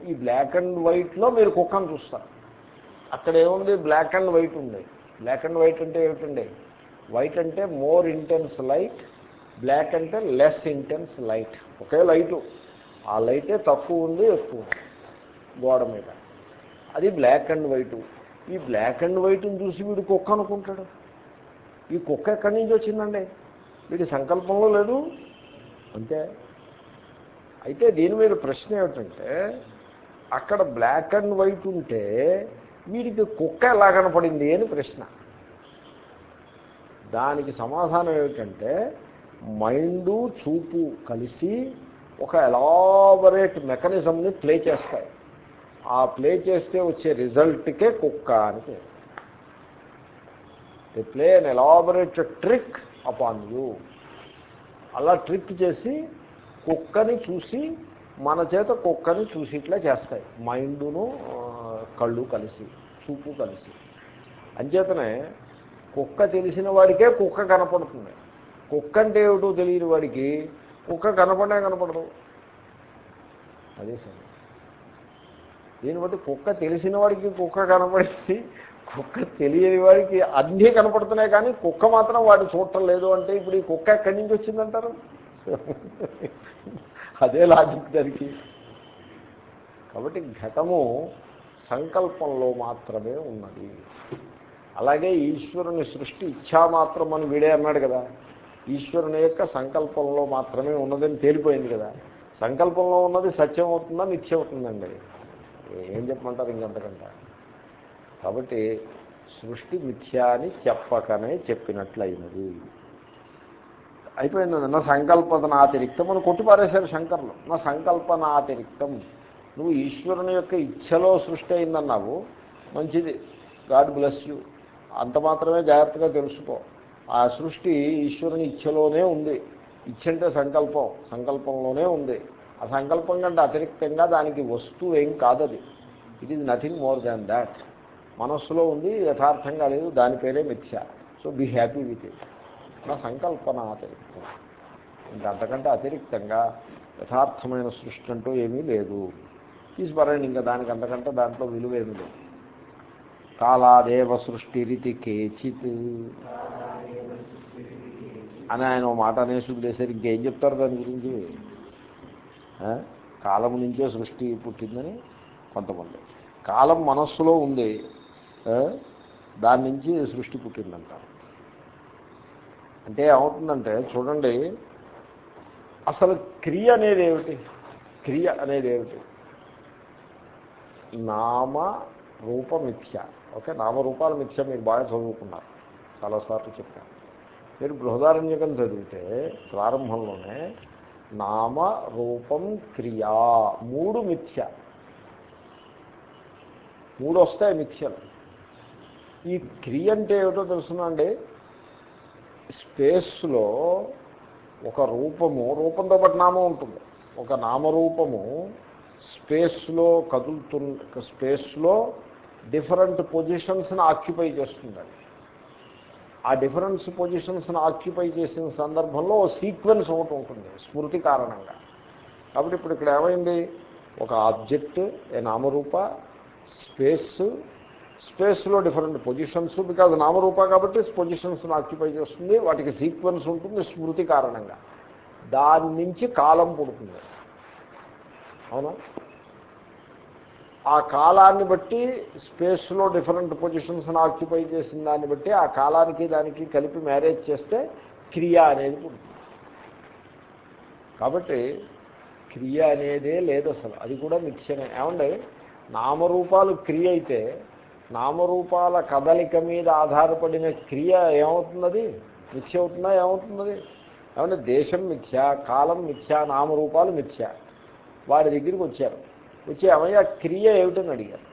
S1: ఈ బ్లాక్ అండ్ వైట్లో మీరు కుక్కను చూస్తారు. అక్కడ ఏముంది? బ్లాక్ అండ్ వైట్ ఉంది. బ్లాక్ అండ్ వైట్ అంటే ఏమిటండి? వైట్ అంటే మోర్ ఇంటెన్స్ లైట్ బ్లాక్ అంటే లెస్ ఇంటెన్స్ లైట్ ఒకే లైటు ఆ లైటే తక్కువ ఉంది ఎక్కువ గోడ మీద. అది బ్లాక్ అండ్ వైట్ ఈ బ్లాక్ అండ్ వైట్ని చూసి వీడు కుక్క అనుకుంటాడు. ఈ కుక్క ఎక్కడి నుంచి వచ్చిందండి? వీడి సంకల్పంలో లేదు. అంతే. అయితే దీని మీద ప్రశ్న ఏమిటంటే అక్కడ బ్లాక్ అండ్ వైట్ ఉంటే వీడికి కుక్క ఎలా కనపడింది అని ప్రశ్న. దానికి సమాధానం ఏమిటంటే మైండు చూపు కలిసి ఒక ఎలాబరేట్ మెకానిజంని ప్లే చేస్తాయి. ఆ ప్లే చేస్తే వచ్చే రిజల్ట్కే కుక్క అని పేరు. The play an elaborate trick upon you అలా ట్రిక్ చేసి కుక్కని చూసి మన చేత కుక్కని చూసి ఇట్లా చేస్తాయి. మైండును కళ్ళు కలిసి చూపు కలిసి. అంచేతనే కుక్క తెలిసిన వాడికే కుక్క కనపడుతుంది. కుక్క అంటే ఏమిటో తెలియని వాడికి కుక్క కనపడే కనపడదు. అదే సరే. దీన్ని బట్టి కుక్క తెలిసిన వాడికి కుక్క కనపడేసి కుక్క తెలియని వాడికి అన్నీ కనపడుతున్నాయి కానీ కుక్క మాత్రం వాడు చూడటం లేదు అంటే ఇప్పుడు ఈ కుక్క ఎక్కడి నుంచి వచ్చిందంటారు? అదే లాజిక్ దానికి. కాబట్టి ఘటము సంకల్పంలో మాత్రమే ఉన్నది. అలాగే ఈశ్వరుని సృష్టి ఇచ్చామాత్రం అని వీడే అన్నాడు కదా. ఈశ్వరుని యొక్క సంకల్పంలో మాత్రమే ఉన్నదని తేలిపోయింది కదా. సంకల్పంలో ఉన్నది సత్యం అవుతుందా నిత్యం అవుతుందండి? ఏం చెప్పమంటారు ఇంకంతకంటే? కాబట్టి సృష్టి మిథ్యా అని చెప్పకనే చెప్పినట్లయినది. అయిపోయింది. నా సంకల్పనాతిరిక్తం అని కొట్టిపారేశారు శంకర్లు. నా సంకల్పనాతిరిక్తం. నువ్వు ఈశ్వరుని యొక్క ఇచ్ఛలో సృష్టి అయిందన్నావు. మంచిది. God bless you. అంత మాత్రమే జాగ్రత్తగా తెలుసుకో. ఆ సృష్టి ఈశ్వరుని ఇచ్ఛలోనే ఉంది. ఇచ్ఛ అంటే సంకల్పం. సంకల్పంలోనే ఉంది. ఆ సంకల్పం కంటే అతిరిక్తంగా దానికి వస్తువు ఏం కాదది. It is nothing more than that మనస్సులో ఉంది యథార్థంగా లేదు దాని పేరే మిథ్య. So be happy with it నా సంకల్పన అతిరిక్తం. ఇంకా అంతకంటే అతిరిక్తంగా యథార్థమైన సృష్టి అంటూ ఏమీ లేదు. తీసి ఇంకా దానికి అంతకంటే దాంట్లో విలువ ఏమి లేదు. కాలాదేవ సృష్టి రీతి కేచిత్. అని ఆయన మాట అనేసి వదిలేశారు. ఇంకేం చెప్తారు దాని గురించి? కాలం నుంచే సృష్టి పుట్టిందని కొంతమంది. కాలం మనస్సులో ఉంది. దాని నుంచి సృష్టి పుట్టిందంటారు అంటే ఏమవుతుందంటే చూడండి అసలు క్రియ అనేది ఏమిటి? క్రియ అనేది ఏమిటి? నామ రూప మిథ్య. ఓకే నామరూపాల మిథ్య మీరు బాగా చదువుకున్నారు. చాలాసార్లు చెప్పాను. మీరు బృహదారణ్యకం చదివితే ప్రారంభంలోనే నామ రూపం క్రియా మూడు మిథ్య. మూడు వస్తాయి మిథ్యలు. ఈ క్రియ అంటే ఏమిటో తెలుసునండి స్పేస్లో ఒక రూపము రూపంతో పాటు నామం ఉంటుంది. ఒక నామరూపము స్పేస్లో కదులుతు స్పేస్లో డిఫరెంట్ పొజిషన్స్ని ఆక్యుపై చేస్తుందండి. ఆ డిఫరెన్స్ పొజిషన్స్ని ఆక్యుపై చేసిన సందర్భంలో సీక్వెన్స్ ఒకటి ఉంటుంది స్మృతి కారణంగా. కాబట్టి ఇప్పుడు ఇక్కడ ఏమైంది? ఒక ఆబ్జెక్ట్ ఏ నామరూప స్పేస్ స్పేస్లో డిఫరెంట్ పొజిషన్స్ బికాజ్ నామరూప కాబట్టి పొజిషన్స్ని ఆక్యుపై చేస్తుంది వాటికి సీక్వెన్స్ ఉంటుంది స్మృతి కారణంగా. దాని నుంచి కాలం పుడుతుంది. అవునా? ఆ కాలాన్ని బట్టి స్పేస్లో డిఫరెంట్ పొజిషన్స్ని ఆక్యుపై చేసిన దాన్ని బట్టి ఆ కాలానికి దానికి కలిపి మ్యారేజ్ చేస్తే క్రియ అనేది పుడుతుంది. కాబట్టి క్రియ అనేదే లేదు అసలు. అది కూడా మిథ్యనే. ఏమండి? నామరూపాలు క్రియ అయితే నామరూపాల కదలిక మీద ఆధారపడిన క్రియ ఏమవుతున్నది? మిథ్య అవుతుందా? ఏమవుతున్నది? ఏమంటే దేశం మిథ్య కాలం మిథ్య నామరూపాలు మిథ్య. వారి దగ్గరికి వచ్చారు. వచ్చి ఏమయ్యా క్రియ ఏమిటని అడిగారు.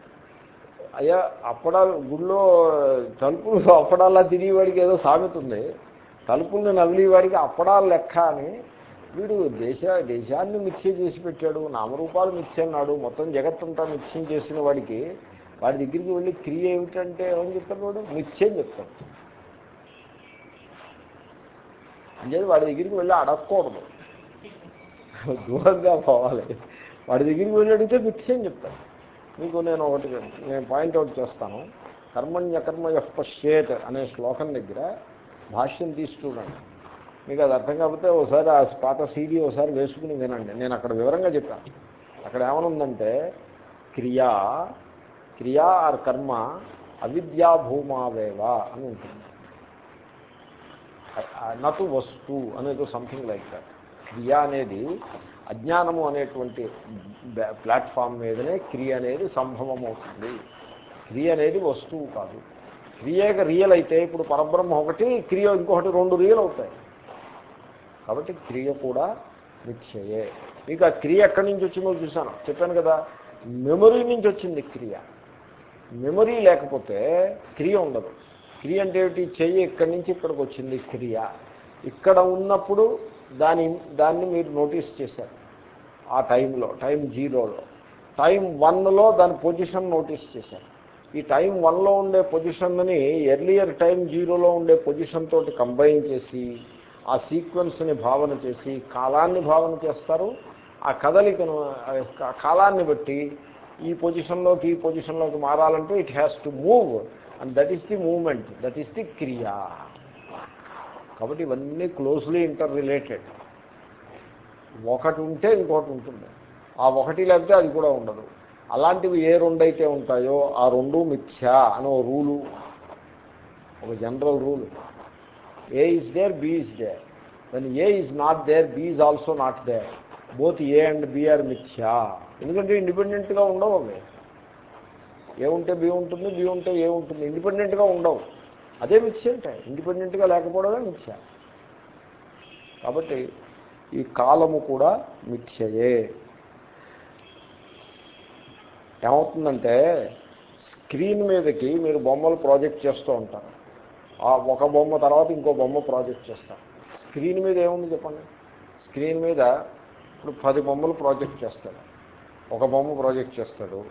S1: అయ్యా అప్పడాలు గుళ్ళో తలుపులు అప్పడాలా తిరిగేవాడికి ఏదో సామెత ఉంది. తలుపుల్ని నల్లివాడికి అప్పడాలు లెక్క అని. వీడు దేశ దేశాన్ని మిథ్య చేసి పెట్టాడు నామరూపాలు మిథ్య అన్నాడు మొత్తం జగత్తంతా మిథ్యం చేసిన వాడికి వాడి దగ్గరికి వెళ్ళి క్రియ ఏమిటంటే ఏమని చెప్తాడు వాడు? మిథ్య అని చెప్తాడు. అంచేది వాడి దగ్గరికి వెళ్ళి అడగకూడదు. దూరంగా పోవాలి. వాడి దగ్గరికి వెళ్ళి అడిగితే మిథ్య అని చెప్తాడు. మీకు నేను ఒకటి నేను పాయింట్అవుట్ చేస్తాను. కర్మణ్యకర్మ పశ్యేత్ అనే శ్లోకం దగ్గర భాష్యం తీసి చూడండి. మీకు అది అర్థం కాకపోతే ఒకసారి ఆ పాత సీడీ ఒకసారి వేసుకుని వినండి. నేను అక్కడ వివరంగా చెప్పాను. అక్కడ ఏమనుందంటే క్రియా క్రియా ఆర్ కర్మ అవిద్యాభూమావేవ అని ఉంటుంది. నటు వస్తు అనేది సంథింగ్ లైక్ దట్ క్రియ అనేది అజ్ఞానము అనేటువంటి ప్లాట్ఫామ్ మీదనే క్రియ అనేది సంభవం అవుతుంది క్రియ అనేది వస్తువు కాదు. క్రియగా రియల్ అయితే ఇప్పుడు పరబ్రహ్మ ఒకటి క్రియ ఇంకొకటి రెండు రియల్ అవుతాయి. కాబట్టి క్రియ కూడా మిథ్యయే మీకు ఆ క్రియ ఎక్కడి నుంచి వచ్చిందో చూశాను. చెప్పాను కదా మెమొరీ నుంచి వచ్చింది క్రియ. మెమరీ లేకపోతే క్రియ ఉండదు. క్రియ అంటే ఏమిటి? చెయ్యి ఇక్కడి నుంచి ఇక్కడికి వచ్చింది క్రియ. ఇక్కడ ఉన్నప్పుడు దాని దాన్ని మీరు నోటీస్ చేశారు. ఆ టైంలో టైం జీరోలో. టైం వన్లో దాని పొజిషన్ నోటీస్ చేశారు. ఈ టైం వన్లో ఉండే పొజిషన్ని ఎర్లియర్ టైం జీరోలో ఉండే పొజిషన్ తోటి కంబైన్ చేసి ఆ సీక్వెన్స్ని భావన చేసి కాలాన్ని భావన చేస్తారు. ఆ కదలికను కాలాన్ని బట్టి ఈ పొజిషన్లోకి ఈ పొజిషన్లోకి మారాలంటే it has to move and that is the movement that is the క్రియా. కాబట్టి ఇవన్నీ క్లోజ్లీ ఇంటర్ రిలేటెడ్ ఒకటి ఉంటే ఇంకోటి ఉంటుంది. ఆ ఒకటి లేకపోతే అది కూడా ఉండదు. అలాంటివి ఏ రెండు అయితే ఉంటాయో ఆ రెండు మిథ్యా అని ఓ రూలు ఒక general rule. A is there B is there then A is not there B is also not there both A and B are మిథ్యా. ఎందుకంటే ఇండిపెండెంట్గా ఉండవు అవి. ఏ ఉంటే బి ఉంటుంది బి ఉంటే ఏ ఉంటుంది. ఇండిపెండెంట్గా ఉండవు. అదే మిథ్య అంటే ఇండిపెండెంట్గా లేకపోవడమే మిథ్య. కాబట్టి ఈ కాలము కూడా మిథ్యయే. ఏమవుతుందంటే స్క్రీన్ మీదకి మీరు బొమ్మలు ప్రాజెక్ట్ చేస్తూ ఉంటారు. ఆ ఒక బొమ్మ తర్వాత ఇంకో బొమ్మ ప్రాజెక్ట్ చేస్తారు. స్క్రీన్ మీద ఏముంది చెప్పండి? స్క్రీన్ మీద ఇప్పుడు పది బొమ్మలు ప్రాజెక్ట్ చేస్తారు. ఒక బొమ్మ ప్రాజెక్ట్ చేస్తాడు.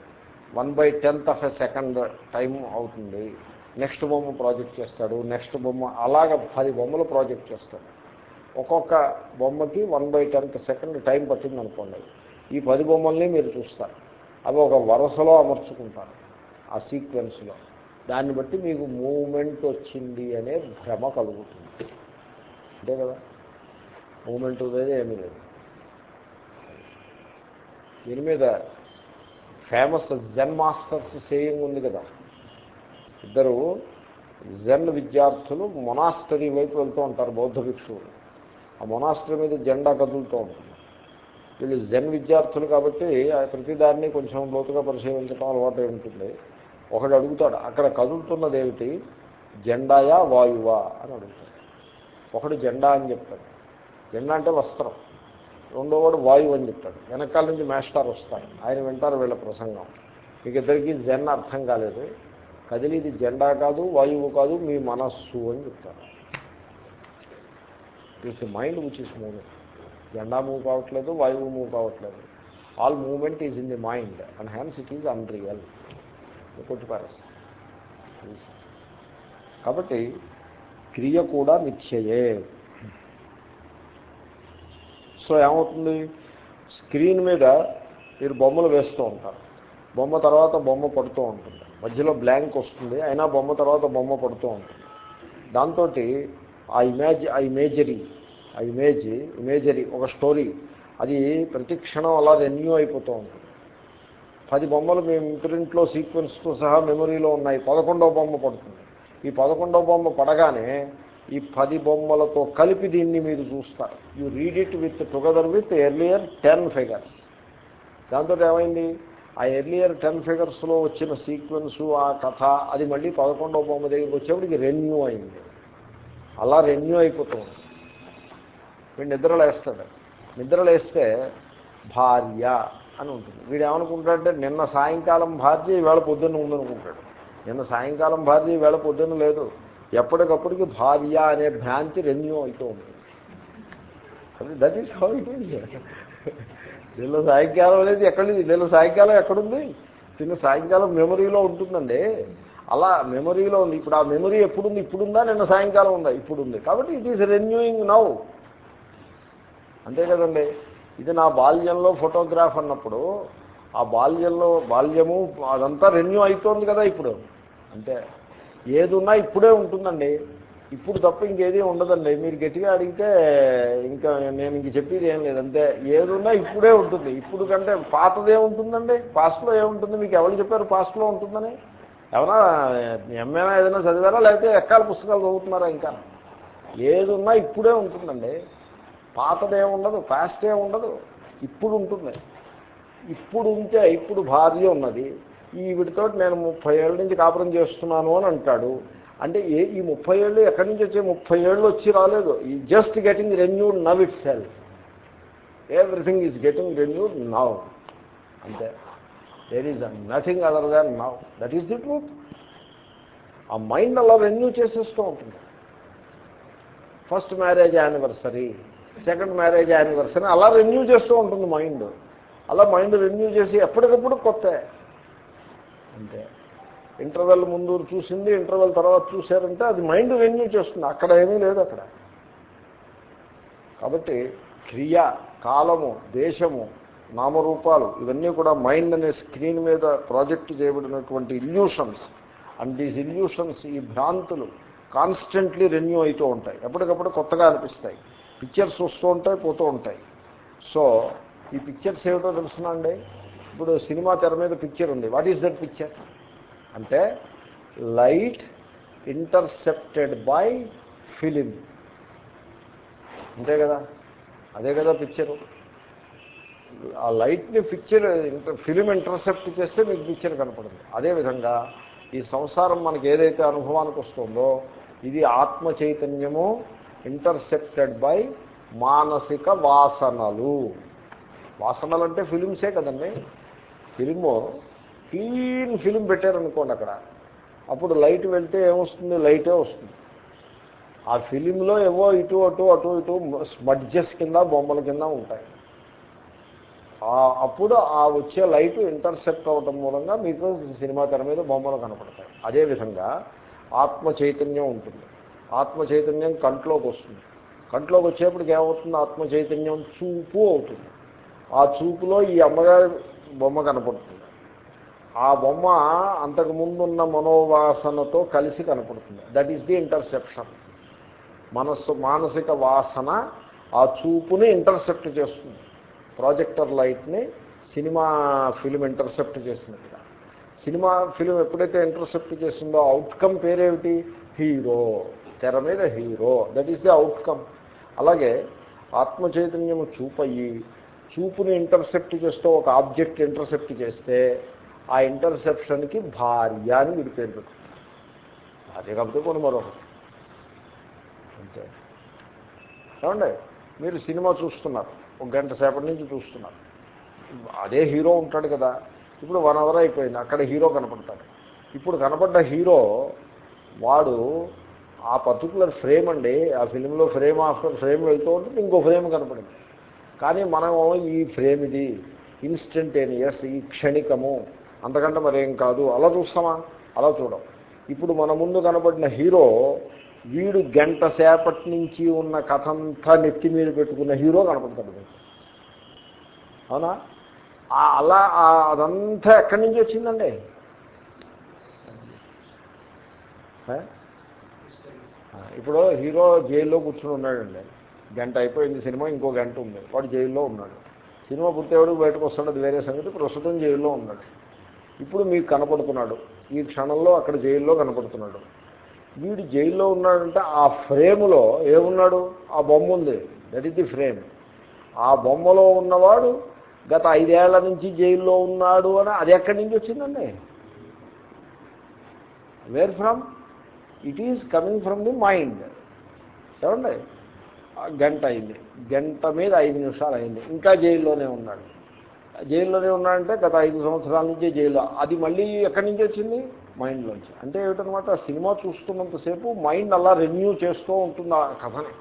S1: One by tenth of a second time అవుతుంది. నెక్స్ట్ బొమ్మ ప్రాజెక్ట్ చేస్తాడు. నెక్స్ట్ బొమ్మ అలాగ పది బొమ్మలు ప్రాజెక్ట్ చేస్తాడు. ఒక్కొక్క బొమ్మకి one by tenth second time పట్టింది అనుకోండి. ఈ పది బొమ్మల్ని మీరు చూస్తారు. అవి ఒక వరుసలో అమర్చుకుంటారు ఆ సీక్వెన్స్లో. దాన్ని బట్టి మీకు మూమెంట్ వచ్చింది అనే భ్రమ కలుగుతుంది. అంతే కదా? మూమెంట్ లేదు ఏమీ లేదు. దీని మీద ఫేమస్ జెన్ మాస్టర్స్ సేయింగ్ ఉంది కదా. ఇద్దరు జెన్ విద్యార్థులు మొనాస్టరీ వైపు వెళ్తూ ఉంటారు బౌద్ధ భిక్షువులు. ఆ మొనాస్టరీ మీద జెండా కదులుతూ ఉంటుంది వీళ్ళు జెన్ విద్యార్థులు కాబట్టి ఆ ప్రతిదాన్ని కొంచెం లోతుగా పరిశీలించడం అలవాటు ఉంటుంది. ఒకడు అడుగుతాడు అక్కడ కదులుతున్నది ఏమిటి? జెండాయా వాయువా? అని అడుగుతాడు. ఒకడు జెండా అని చెప్తాడు. జెండా అంటే వస్త్రం. రెండో వాడు వాయువు అని చెప్తాడు. వెనకాల నుంచి మాస్టర్ వస్తారు ఆయన వింటారు వీళ్ళ ప్రసంగం. మీకు ఇద్దరికి జెన్ అర్థం కాలేదు. కదిలిది జెండా కాదు వాయువు కాదు మీ మనస్సు అని చెప్తారు. It's the mind which is moving జెండా మూవ్ కావట్లేదు వాయువు మూవ్ కావట్లేదు. All movement is in the mind and hence it is unreal కొట్టిపారేస్తాం కాబట్టి క్రియ కూడా నిత్యయే. సో ఏమవుతుంది? స్క్రీన్ మీద మీరు బొమ్మలు వేస్తూ ఉంటారు. బొమ్మ తర్వాత బొమ్మ పడుతూ ఉంటుంది. మధ్యలో బ్లాంక్ వస్తుంది. అయినా బొమ్మ తర్వాత బొమ్మ పడుతూ ఉంటుంది. దాంతో ఆ ఇమేజ్ ఆ ఇమేజరీ ఆ ఇమేజ్ ఇమేజరీ ఒక స్టోరీ. అది ప్రతి క్షణం అలా రెన్యూ అయిపోతూ ఉంటుంది. పది బొమ్మలు మీ ప్రింట్లో సీక్వెన్స్తో సహా మెమొరీలో ఉన్నాయి. పదకొండవ బొమ్మ పడుతుంది. ఈ పదకొండవ బొమ్మ పడగానే ఈ పది బొమ్మలతో కలిపి దీన్ని మీరు చూస్తారు. You read it with together with earlier ten figures దాంతో ఏమైంది? ఆ ఎర్లియర్ టెన్ ఫిగర్స్లో వచ్చిన సీక్వెన్సు ఆ కథ అది మళ్ళీ పదకొండవ బొమ్మ దగ్గరికి వచ్చేప్పటికి రెన్యూ అయింది. అలా రెన్యూ అయిపోతుంది. వీడు నిద్రలేస్తాడు నిద్రలేస్తే భార్య అని ఉంటుంది. వీడు ఏమనుకుంటాడంటే నిన్న సాయంకాలం భార్య ఈవేళ పొద్దున్న ఉందనుకుంటాడు. నిన్న సాయంకాలం భార్య ఈవేళ పొద్దున్న లేదు. ఎప్పటికప్పటికి భార్య అనే భ్రాంతి రెన్యూ అవుతూ ఉంటుంది అది that is how it is నిన్న సాయంకాలం అనేది ఎక్కడి నిన్న సాయంకాలం ఎక్కడుంది? చిన్న సాయంకాలం మెమరీలో ఉంటుందండి. అలా మెమరీలో ఉంది. ఇప్పుడు ఆ మెమరీ ఎప్పుడుంది? ఇప్పుడుందా? నిన్న సాయంకాలం ఉందా? ఇప్పుడుంది. కాబట్టి ఇట్ ఈస్ రెన్యూయింగ్ నౌ అంతే కదండి. ఇది నా బాల్యంలో ఫోటోగ్రాఫ్ అన్నప్పుడు ఆ బాల్యంలో బాల్యము అదంతా రెన్యూ అవుతోంది కదా ఇప్పుడు. అంటే ఏది ఉన్నా ఇప్పుడే ఉంటుందండి. ఇప్పుడు తప్ప ఇంకేది ఉండదండి. మీరు గట్టిగా అడిగితే ఇంకా నేను ఇంక చెప్పేది ఏం లేదు. అంతే. ఏదున్నా ఇప్పుడే ఉంటుంది. ఇప్పుడు కంటే పాతదే ఉంటుందండి? పాస్ట్లో ఏముంటుంది మీకు ఎవరు చెప్పారు పాస్ట్లో ఉంటుందని? ఎవరైనా ఎంఏనా ఏదైనా చదివారా? లేకపోతే ఎక్కాల పుస్తకాలు చదువుతున్నారా ఇంకా? ఏదున్నా ఇప్పుడే ఉంటుందండి. పాతదే ఉండదు. పాస్ట్ ఉండదు. ఇప్పుడు ఉంటుంది. ఇప్పుడు ఉంటే ఇప్పుడు భార్య ఉన్నది. ఈవిడితో నేను ముప్పై ఏళ్ళ నుంచి కాపురం చేస్తున్నాను అని అంటాడు. అంటే ఏ ఈ ముప్పై ఏళ్ళు ఎక్కడి నుంచి వచ్చే ముప్పై ఏళ్ళు వచ్చి రాలేదు. ఈ just getting renewed now itself everything is getting renewed now అంతే there is nothing other than now that is the truth ఆ మైండ్ అలా రెన్యూ చేసేస్తూ ఉంటుంది. First marriage anniversary second marriage anniversary అలా రెన్యూ చేస్తూ ఉంటుంది మైండ్ అలా మైండ్ రెన్యూ చేసి ఎప్పటికప్పుడు కొత్త. అంతే. ఇంటర్వెల్ ముందు చూసింది ఇంటర్వెల్ తర్వాత చూశారంటే అది మైండ్ రెన్యూ చేస్తుంది. అక్కడ ఏమీ లేదు అక్కడ. కాబట్టి క్రియ కాలము దేశము నామరూపాలు ఇవన్నీ కూడా మైండ్ అనే స్క్రీన్ మీద ప్రాజెక్ట్ చేయబడినటువంటి ఇల్యూషన్స్. అండ్ దీస్ ఇల్యూషన్స్ ఈ భ్రాంతులు కాన్స్టెంట్లీ రెన్యూ అవుతూ ఉంటాయి. ఎప్పటికప్పుడు కొత్తగా అనిపిస్తాయి. పిక్చర్స్ వస్తూ ఉంటాయి పోతూ ఉంటాయి. సో ఈ పిక్చర్స్ ఏమిటో తెలుసునండి ఇప్పుడు సినిమా తెర మీద పిక్చర్ ఉంది. వాట్ ఈస్ దట్ పిక్చర్ అంటే లైట్ ఇంటర్సెప్టెడ్ బై ఫిలిం అంతే కదా? అదే కదా పిక్చరు ఆ లైట్ని పిక్చర్ ఫిలిం ఇంటర్సెప్ట్ చేస్తే మీకు పిక్చర్ కనపడుతుంది అదేవిధంగా ఈ సంసారం మనకి ఏదైతే అనుభవానికి వస్తుందో ఇది ఆత్మ చైతన్యము ఇంటర్సెప్టెడ్ బై మానసిక వాసనలు. వాసనలు అంటే ఫిలిమ్సే కదండి? ఫిలిము క్లీన్ ఫిలిం పెట్టారనుకోండి అక్కడ. అప్పుడు లైట్ వెళ్తే ఏమొస్తుంది? లైటే వస్తుంది. ఆ ఫిలింలో ఏవో ఇటు అటు అటు ఇటు స్మడ్జెస్ కింద బొమ్మల కింద ఉంటాయి. అప్పుడు ఆ వచ్చే లైట్ ఇంటర్సెప్ట్ అవటం మూలంగా మీకు సినిమా తెర మీద బొమ్మలు కనపడతాయి. అదేవిధంగా ఆత్మ చైతన్యం ఉంటుంది. ఆత్మ చైతన్యం కంట్లోకి వస్తుంది. కంట్లోకి వచ్చేప్పటికి ఏమవుతుంది? ఆత్మ చైతన్యం చూపు అవుతుంది. ఆ చూపులో ఈ అమ్మగారి బొమ్మ కనపడుతుంది. ఆ బొమ్మ అంతకు ముందున్న మనోవాసనతో కలిసి కనపడుతుంది. దట్ ఈస్ ది ఇంటర్సెప్షన్ మనస్సు మానసిక వాసన ఆ చూపుని ఇంటర్సెప్ట్ చేస్తుంది. ప్రాజెక్టర్ లైట్ని సినిమా ఫిలిం ఇంటర్సెప్ట్ చేసినట్టుగా సినిమా ఫిలిం ఎప్పుడైతే ఇంటర్సెప్ట్ చేసిందో అవుట్కమ్ పేరేమిటి? హీరో తెర మీద hero that is the outcome అలాగే ఆత్మ చైతన్యము చూపయ్యి చూపుని ఇంటర్సెప్ట్ చేస్తూ ఒక ఆబ్జెక్ట్ ఇంటర్సెప్ట్ చేస్తే ఆ ఇంటర్సెప్షన్కి భార్య అని వీడి పేరు పెట్టుకుంటారు. భార్య కాకపోతే కొన్ని మరొకటి అంతే. ఏమండి? మీరు సినిమా చూస్తున్నారు. ఒక గంట సేపటి నుంచి చూస్తున్నారు. అదే హీరో ఉంటాడు కదా. ఇప్పుడు వన్ అవర్ అయిపోయింది. అక్కడ హీరో కనపడతాడు. ఇప్పుడు కనపడ్డ హీరో వాడు ఆ పర్టికులర్ ఫ్రేమ్ అండి. ఆ ఫిలింలో ఫ్రేమ్ ఆఫ్టర్ ఫ్రేమ్ వెళ్తూ ఉంటుంది. ఇంకో ఫ్రేమ్ కనపడింది. కానీ మనం ఈ ఫ్రేమ్ ఇది ఇన్స్టంటేనియస్ ఈ క్షణికము అంతకంటే మరేం కాదు. అలా చూస్తామా? అలా చూడం. ఇప్పుడు మన ముందు కనబడిన హీరో వీడు గంట సేపటి నుంచి ఉన్న కథంతా నెత్తి మీద పెట్టుకున్న హీరో కనపడతాడు. అవునా? అలా అదంతా ఎక్కడి నుంచి వచ్చిందండి? ఇప్పుడు హీరో జైల్లో కూర్చుని ఉన్నాడండి. గంట అయిపోయింది సినిమా ఇంకో గంట ఉంది. వాడు జైల్లో ఉన్నాడు. సినిమా పుట్టేవాడు బయటకు వస్తాడు అది వేరే సంగతి. ప్రస్తుతం జైల్లో ఉన్నాడు. ఇప్పుడు మీకు కనపడుతున్నాడు. ఈ క్షణంలో అక్కడ జైల్లో కనపడుతున్నాడు. వీడు జైల్లో ఉన్నాడంటే ఆ ఫ్రేములో ఏమున్నాడు? ఆ బొమ్మ ఉంది. దట్ ఈస్ ది ఫ్రేమ్ ఆ బొమ్మలో ఉన్నవాడు గత ఐదేళ్ళ నుంచి జైల్లో ఉన్నాడు అని అది ఎక్కడి నుంచి వచ్చిందండి? Where from it is coming from the mind ఏమండి? గంట అయింది. గంట మీద ఐదు నిమిషాలు అయింది. ఇంకా జైల్లోనే ఉన్నాడు. జైల్లోనే ఉన్నాడంటే గత ఐదు సంవత్సరాల నుంచే జైల్లో. అది మళ్ళీ ఎక్కడి నుంచి వచ్చింది? మైండ్లోంచి. అంటే ఏమిటనమాట సినిమా చూస్తున్నంతసేపు మైండ్ అలా రెన్యూ చేస్తూ ఉంటుంది ఆ కథని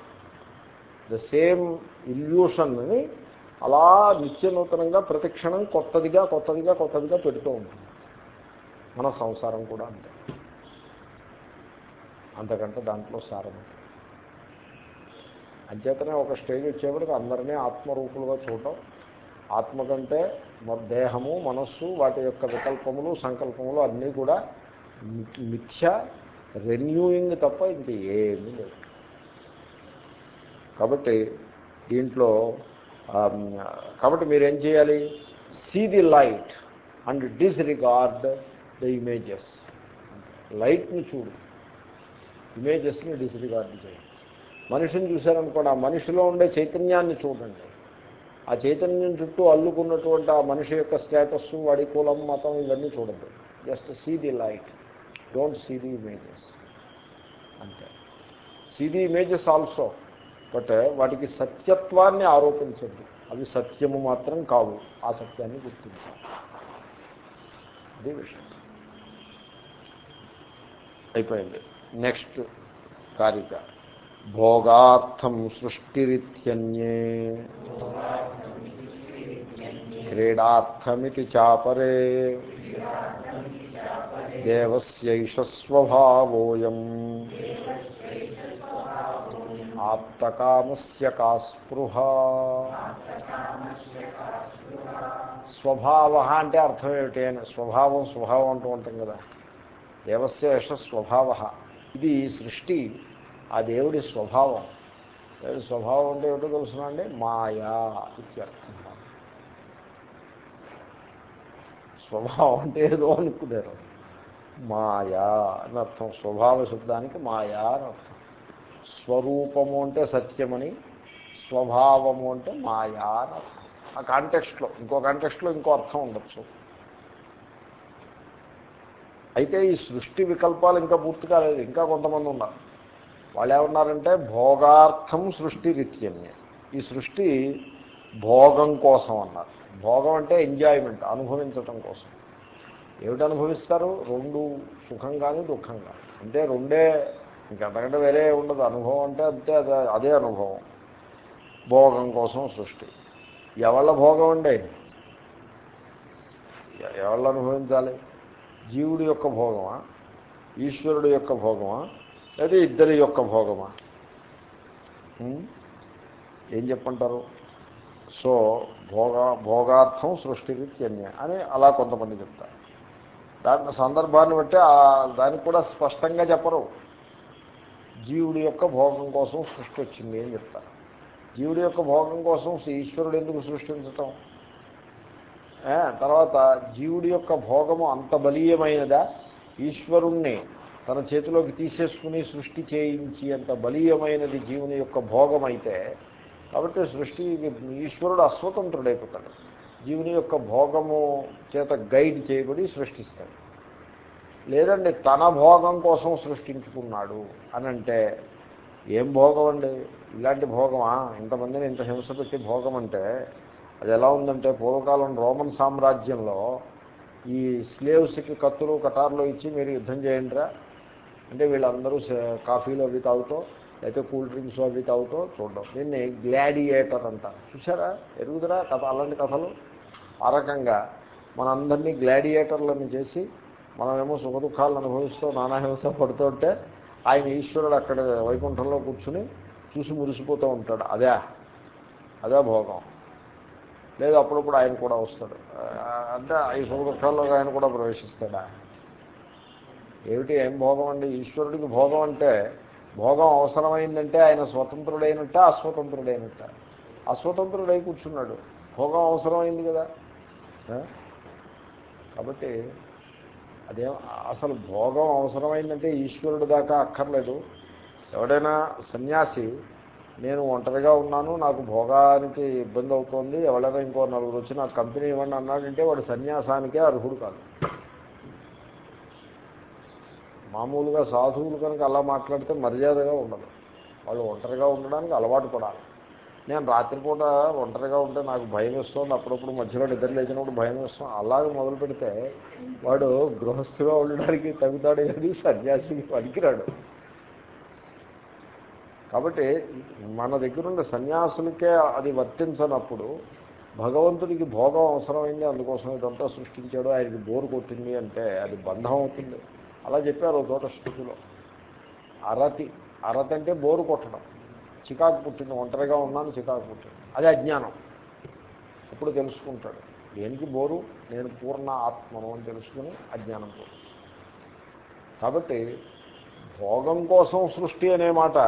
S1: ద సేమ్ ఇల్యూషన్ని అలా నిత్యనూతనంగా ప్రతిక్షణం కొత్తదిగా కొత్తదిగా కొత్తదిగా పెడుతూ ఉంటుంది. మన సంసారం కూడా అంతే. అంతకంటే దాంట్లో సారం అంచేతనే ఒక స్టేజ్ వచ్చేప్పటికి అందరినీ ఆత్మరూపులుగా చూడటం. ఆత్మ కంటే దేహము మనస్సు వాటి యొక్క వికల్పములు సంకల్పములు అన్నీ కూడా మిథ్య రెన్యూయింగ్ తప్ప ఇంక ఏమీ లేదు కాబట్టి దీంట్లో కాబట్టి మీరేం చేయాలి? See the light and disregard the images లైట్ని చూడు. ఇమేజెస్ని డిస్రిగార్డ్ చేయండి మనిషిని చూశారనుకోండి ఆ మనిషిలో ఉండే చైతన్యాన్ని చూడండి. ఆ చైతన్యం చుట్టూ అల్లుకున్నటువంటి ఆ మనిషి యొక్క స్టేటస్ వాడి కులం మతం ఇవన్నీ చూడద్దు just see the light don't see the images అంతే. See the images also but వాటికి సత్యత్వాన్ని ఆరోపించద్దు అవి సత్యము మాత్రం కావు. ఆ సత్యాన్ని గుర్తించాలి అదే విషయం. అయిపోయింది. నెక్స్ట్ కారిక. భోగార్థం సృష్టిరిత్యన్యే క్రీడార్థమితి చాపరే దేవస్యైష స్వభావోయం ఆప్తకామస్య కా స్పృహ స్వభావ అంటే అర్థం ఏమిటి అని స్వభావం స్వభావం అంటూ ఉంటాం కదా। దేవస్య యశ స్వభావ ఇది సృష్టి ఆ దేవుడి స్వభావం. దేవుడి స్వభావం అంటే ఏమిటో తెలుసునా అండి మాయా ఇత్యర్థం స్వభావం అంటే ఏదో అనుకున్నారు మాయా అని అర్థం. స్వభావ శబ్దానికి మాయా అని అర్థం. స్వరూపము అంటే సత్యమని స్వభావము అంటే మాయా అని అర్థం. ఆ కాంటెక్స్ట్లో ఇంకో కాంటెక్స్ట్లో ఇంకో అర్థం ఉండొచ్చు. అయితే ఈ సృష్టి వికల్పాలు ఇంకా పూర్తి కాలేదు. ఇంకా కొంతమంది ఉన్నారు. వాళ్ళు ఏమన్నారంటే భోగార్థం సృష్టి రిత్యమ్య ఈ సృష్టి భోగం కోసం అన్నారు. భోగం అంటే ఎంజాయ్మెంట్ అనుభవించటం కోసం. ఏమిటి అనుభవిస్తారు? రెండు సుఖం కానీ దుఃఖం కానీ. అంటే రెండే ఇంకంతకంటే వేరే ఉండదు. అనుభవం అంటే అంతే అదే అదే అనుభవం. భోగం కోసం సృష్టి. ఎవళ్ళ భోగం అండి? ఎవళ్ళు అనుభవించాలి? జీవుడి యొక్క భోగమా? ఈశ్వరుడు యొక్క భోగమా? లేదా ఇద్దరి యొక్క భోగమా? ఏం చెప్పంటారు? సో భోగ భోగార్థం సృష్టి అని అలా కొంతమంది చెప్తారు. దాని సందర్భాన్ని బట్టి దానికి కూడా స్పష్టంగా చెప్పరు. జీవుడి యొక్క భోగం కోసం సృష్టి వచ్చింది అని చెప్తారు. జీవుడి యొక్క భోగం కోసం ఈశ్వరుడు ఎందుకు సృష్టించటం? తర్వాత జీవుడి యొక్క భోగము అంత బలీయమైనదా? ఈశ్వరుణ్ణి తన చేతిలోకి తీసేసుకుని సృష్టి చేయించి అంత బలీయమైనది జీవుని యొక్క భోగం అయితే కాబట్టి సృష్టి ఈశ్వరుడు అస్వతంత్రుడైపోతాడు. జీవుని యొక్క భోగము చేత గైడ్ చేయబడి సృష్టిస్తాడు. లేదండి తన భోగం కోసం సృష్టించుకున్నాడు అని అంటే ఏం భోగం అండి ఇలాంటి భోగమా? ఇంతమందిని ఇంత హింస పెట్టి భోగం అంటే అది ఎలా ఉందంటే పూర్వకాలం రోమన్ సామ్రాజ్యంలో ఈ స్లేవ్స్కి కత్తులు కటార్లు ఇచ్చి మీరు యుద్ధం చేయండిరా. అంటే వీళ్ళందరూ కాఫీలు అవి తాగుతూ లేకపోతే కూల్ డ్రింక్స్ అవి తాగుతూ చూడడం. దీన్ని గ్లాడియేటర్ అంటారు చూసారా ఎరుగుదరా కథ అలాంటి కథలు? ఆ రకంగా మనందరినీ గ్లాడియేటర్లను చేసి మనమేమో సుఖ దుఃఖాలను అనుభవిస్తూ నానాహింస పడుతుంటే ఆయన ఈశ్వరుడు అక్కడ వైకుంఠంలో కూర్చుని చూసి మురిసిపోతూ ఉంటాడు. అదే అదే భోగం. లేదు అప్పుడప్పుడు ఆయన కూడా వస్తాడు. అంటే ఈ సుఖ దుఃఖాల్లో ఆయన కూడా ప్రవేశిస్తాడా? ఏమిటి ఏం భోగం అండి? ఈశ్వరుడికి భోగం అంటే భోగం అవసరమైందంటే ఆయన స్వతంత్రుడైనట్ట అస్వతంత్రుడైనట్ట. అస్వతంత్రుడై కూర్చున్నాడు. భోగం అవసరమైంది కదా? కాబట్టి అదే అసలు భోగం అవసరమైందంటే ఈశ్వరుడు దాకా అక్కర్లేదు. ఎవడైనా సన్యాసి నేను ఒంటరిగా ఉన్నాను నాకు భోగానికి ఇబ్బంది అవుతోంది ఎవరైనా ఇంకో నలుగురు వచ్చి నాకు కంపెనీ ఇవ్వండి అన్నాడంటే వాడు సన్యాసానికే అర్హుడు కాదు. మామూలుగా సాధువులు కనుక అలా మాట్లాడితే మర్యాదగా ఉండదు. వాళ్ళు ఒంటరిగా ఉండడానికి అలవాటు పడాలి. నేను రాత్రిపూట ఒంటరిగా ఉంటే నాకు భయం వేస్తుంది. అప్పుడప్పుడు మధ్యలో నిద్ర లేచినప్పుడు భయం వేస్తుంది అలాగే మొదలు పెడితే వాడు గృహస్థుగా ఉండడానికి తగ్గుతాడు కానీ సన్యాసికి పనికిరాడు. కాబట్టి మన దగ్గర ఉండే సన్యాసులకే అది వర్తించనప్పుడు భగవంతుడికి భోగం అవసరమైంది. అందుకోసం ఇదంతా సృష్టించాడు. ఆయనకి బోరు కొట్టింది అంటే అది బంధం అవుతుంది. అలా చెప్పారు ఒక చోట స్థుతిలో అరతి అరతి అంటే బోరు కొట్టడం. చికాకు పుట్టింది ఒంటరిగా ఉన్నాను చికాకు పుట్టింది. అది అజ్ఞానం. ఇప్పుడు తెలుసుకుంటాడు. దేనికి బోరు? నేను పూర్ణ ఆత్మను అని తెలుసుకుని అజ్ఞానం బోరు కాబట్టి భోగం కోసం సృష్టి అనే మాట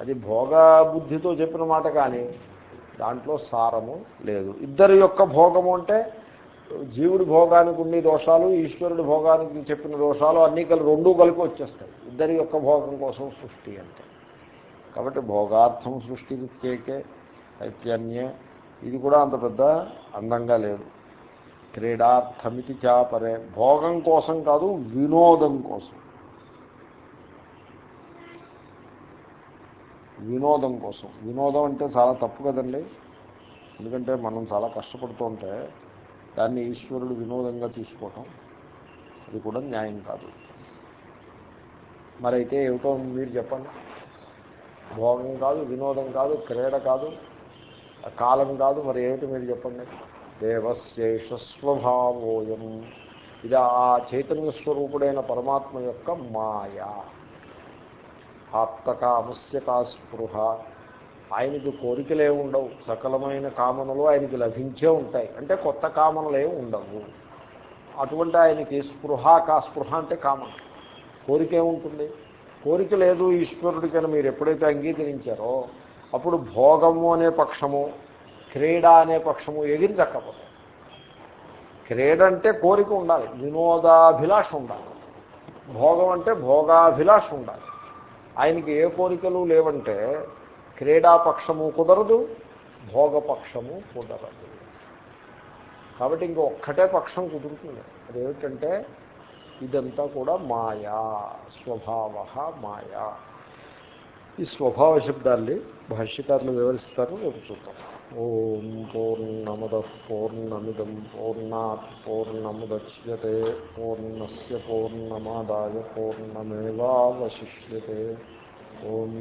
S1: అది భోగ బుద్ధితో చెప్పిన మాట కానీ దాంట్లో సారము లేదు. ఇద్దరి యొక్క భోగము అంటే జీవుడి భోగానికి ఉండే దోషాలు ఈశ్వరుడి భోగానికి చెప్పిన దోషాలు అన్నీ కలిపి రెండూ కలిపి వచ్చేస్తాయి. ఇద్దరి యొక్క భోగం కోసం సృష్టి అంటే. కాబట్టి భోగార్థం సృష్టి చేకే ఐత్యాన్యే ఇది కూడా అంత పెద్ద అందంగా లేదు. క్రీడార్థమితి చాపరే. భోగం కోసం కాదు వినోదం కోసం. వినోదం కోసం. వినోదం అంటే చాలా తప్పు కదండి. ఎందుకంటే మనం చాలా కష్టపడుతూ ఉంటే దాన్ని ఈశ్వరుడు వినోదంగా తీసుకోవటం అది కూడా న్యాయం కాదు. మరైతే ఏమిటో మీరు చెప్పండి. భోగం కాదు వినోదం కాదు క్రీడ కాదు కాలం కాదు మరి ఏమిటి మీరు చెప్పండి? దేవశేష స్వభావోయం. ఇది ఆ చైతన్య స్వరూపుడైన పరమాత్మ యొక్క మాయ. ఆప్తకామస్య కాస్పృహ ఆయనకి కోరికలే ఉండవు. సకలమైన కామనలు ఆయనకి లభించే ఉంటాయి. అంటే కొత్త కామనలు ఏమి ఉండవు. అటువంటి ఆయనకి స్పృహ కా స్పృహ అంటే కామన. కోరిక ఏముంటుంది? కోరిక లేదు ఈశ్వరుడికని మీరు ఎప్పుడైతే అంగీకరించారో అప్పుడు భోగము అనే పక్షము క్రీడ అనే పక్షము ఎగిరి చక్కపోతాయి క్రీడ అంటే కోరిక ఉండాలి వినోదాభిలాష ఉండాలి. భోగం అంటే భోగాభిలాష ఉండాలి. ఆయనకి ఏ కోరికలు లేవంటే క్రీడాపక్షము కుదరదు భోగపక్షము కుదరదు. కాబట్టి ఇంక ఒక్కటే పక్షం కుదురుతుంది. అదేమిటంటే ఇదంతా కూడా మాయా స్వభావ మాయా. ఈ స్వభావ శబ్దాన్ని భాష్యకారులు వివరిస్తారు రేపు చూద్దాం. ఓం పూర్ణమద పూర్ణమిదం పూర్ణాత్ పూర్ణముద్యతే పూర్ణస్ పూర్ణమాదాయ పూర్ణమేవాశిష్యతే ఓం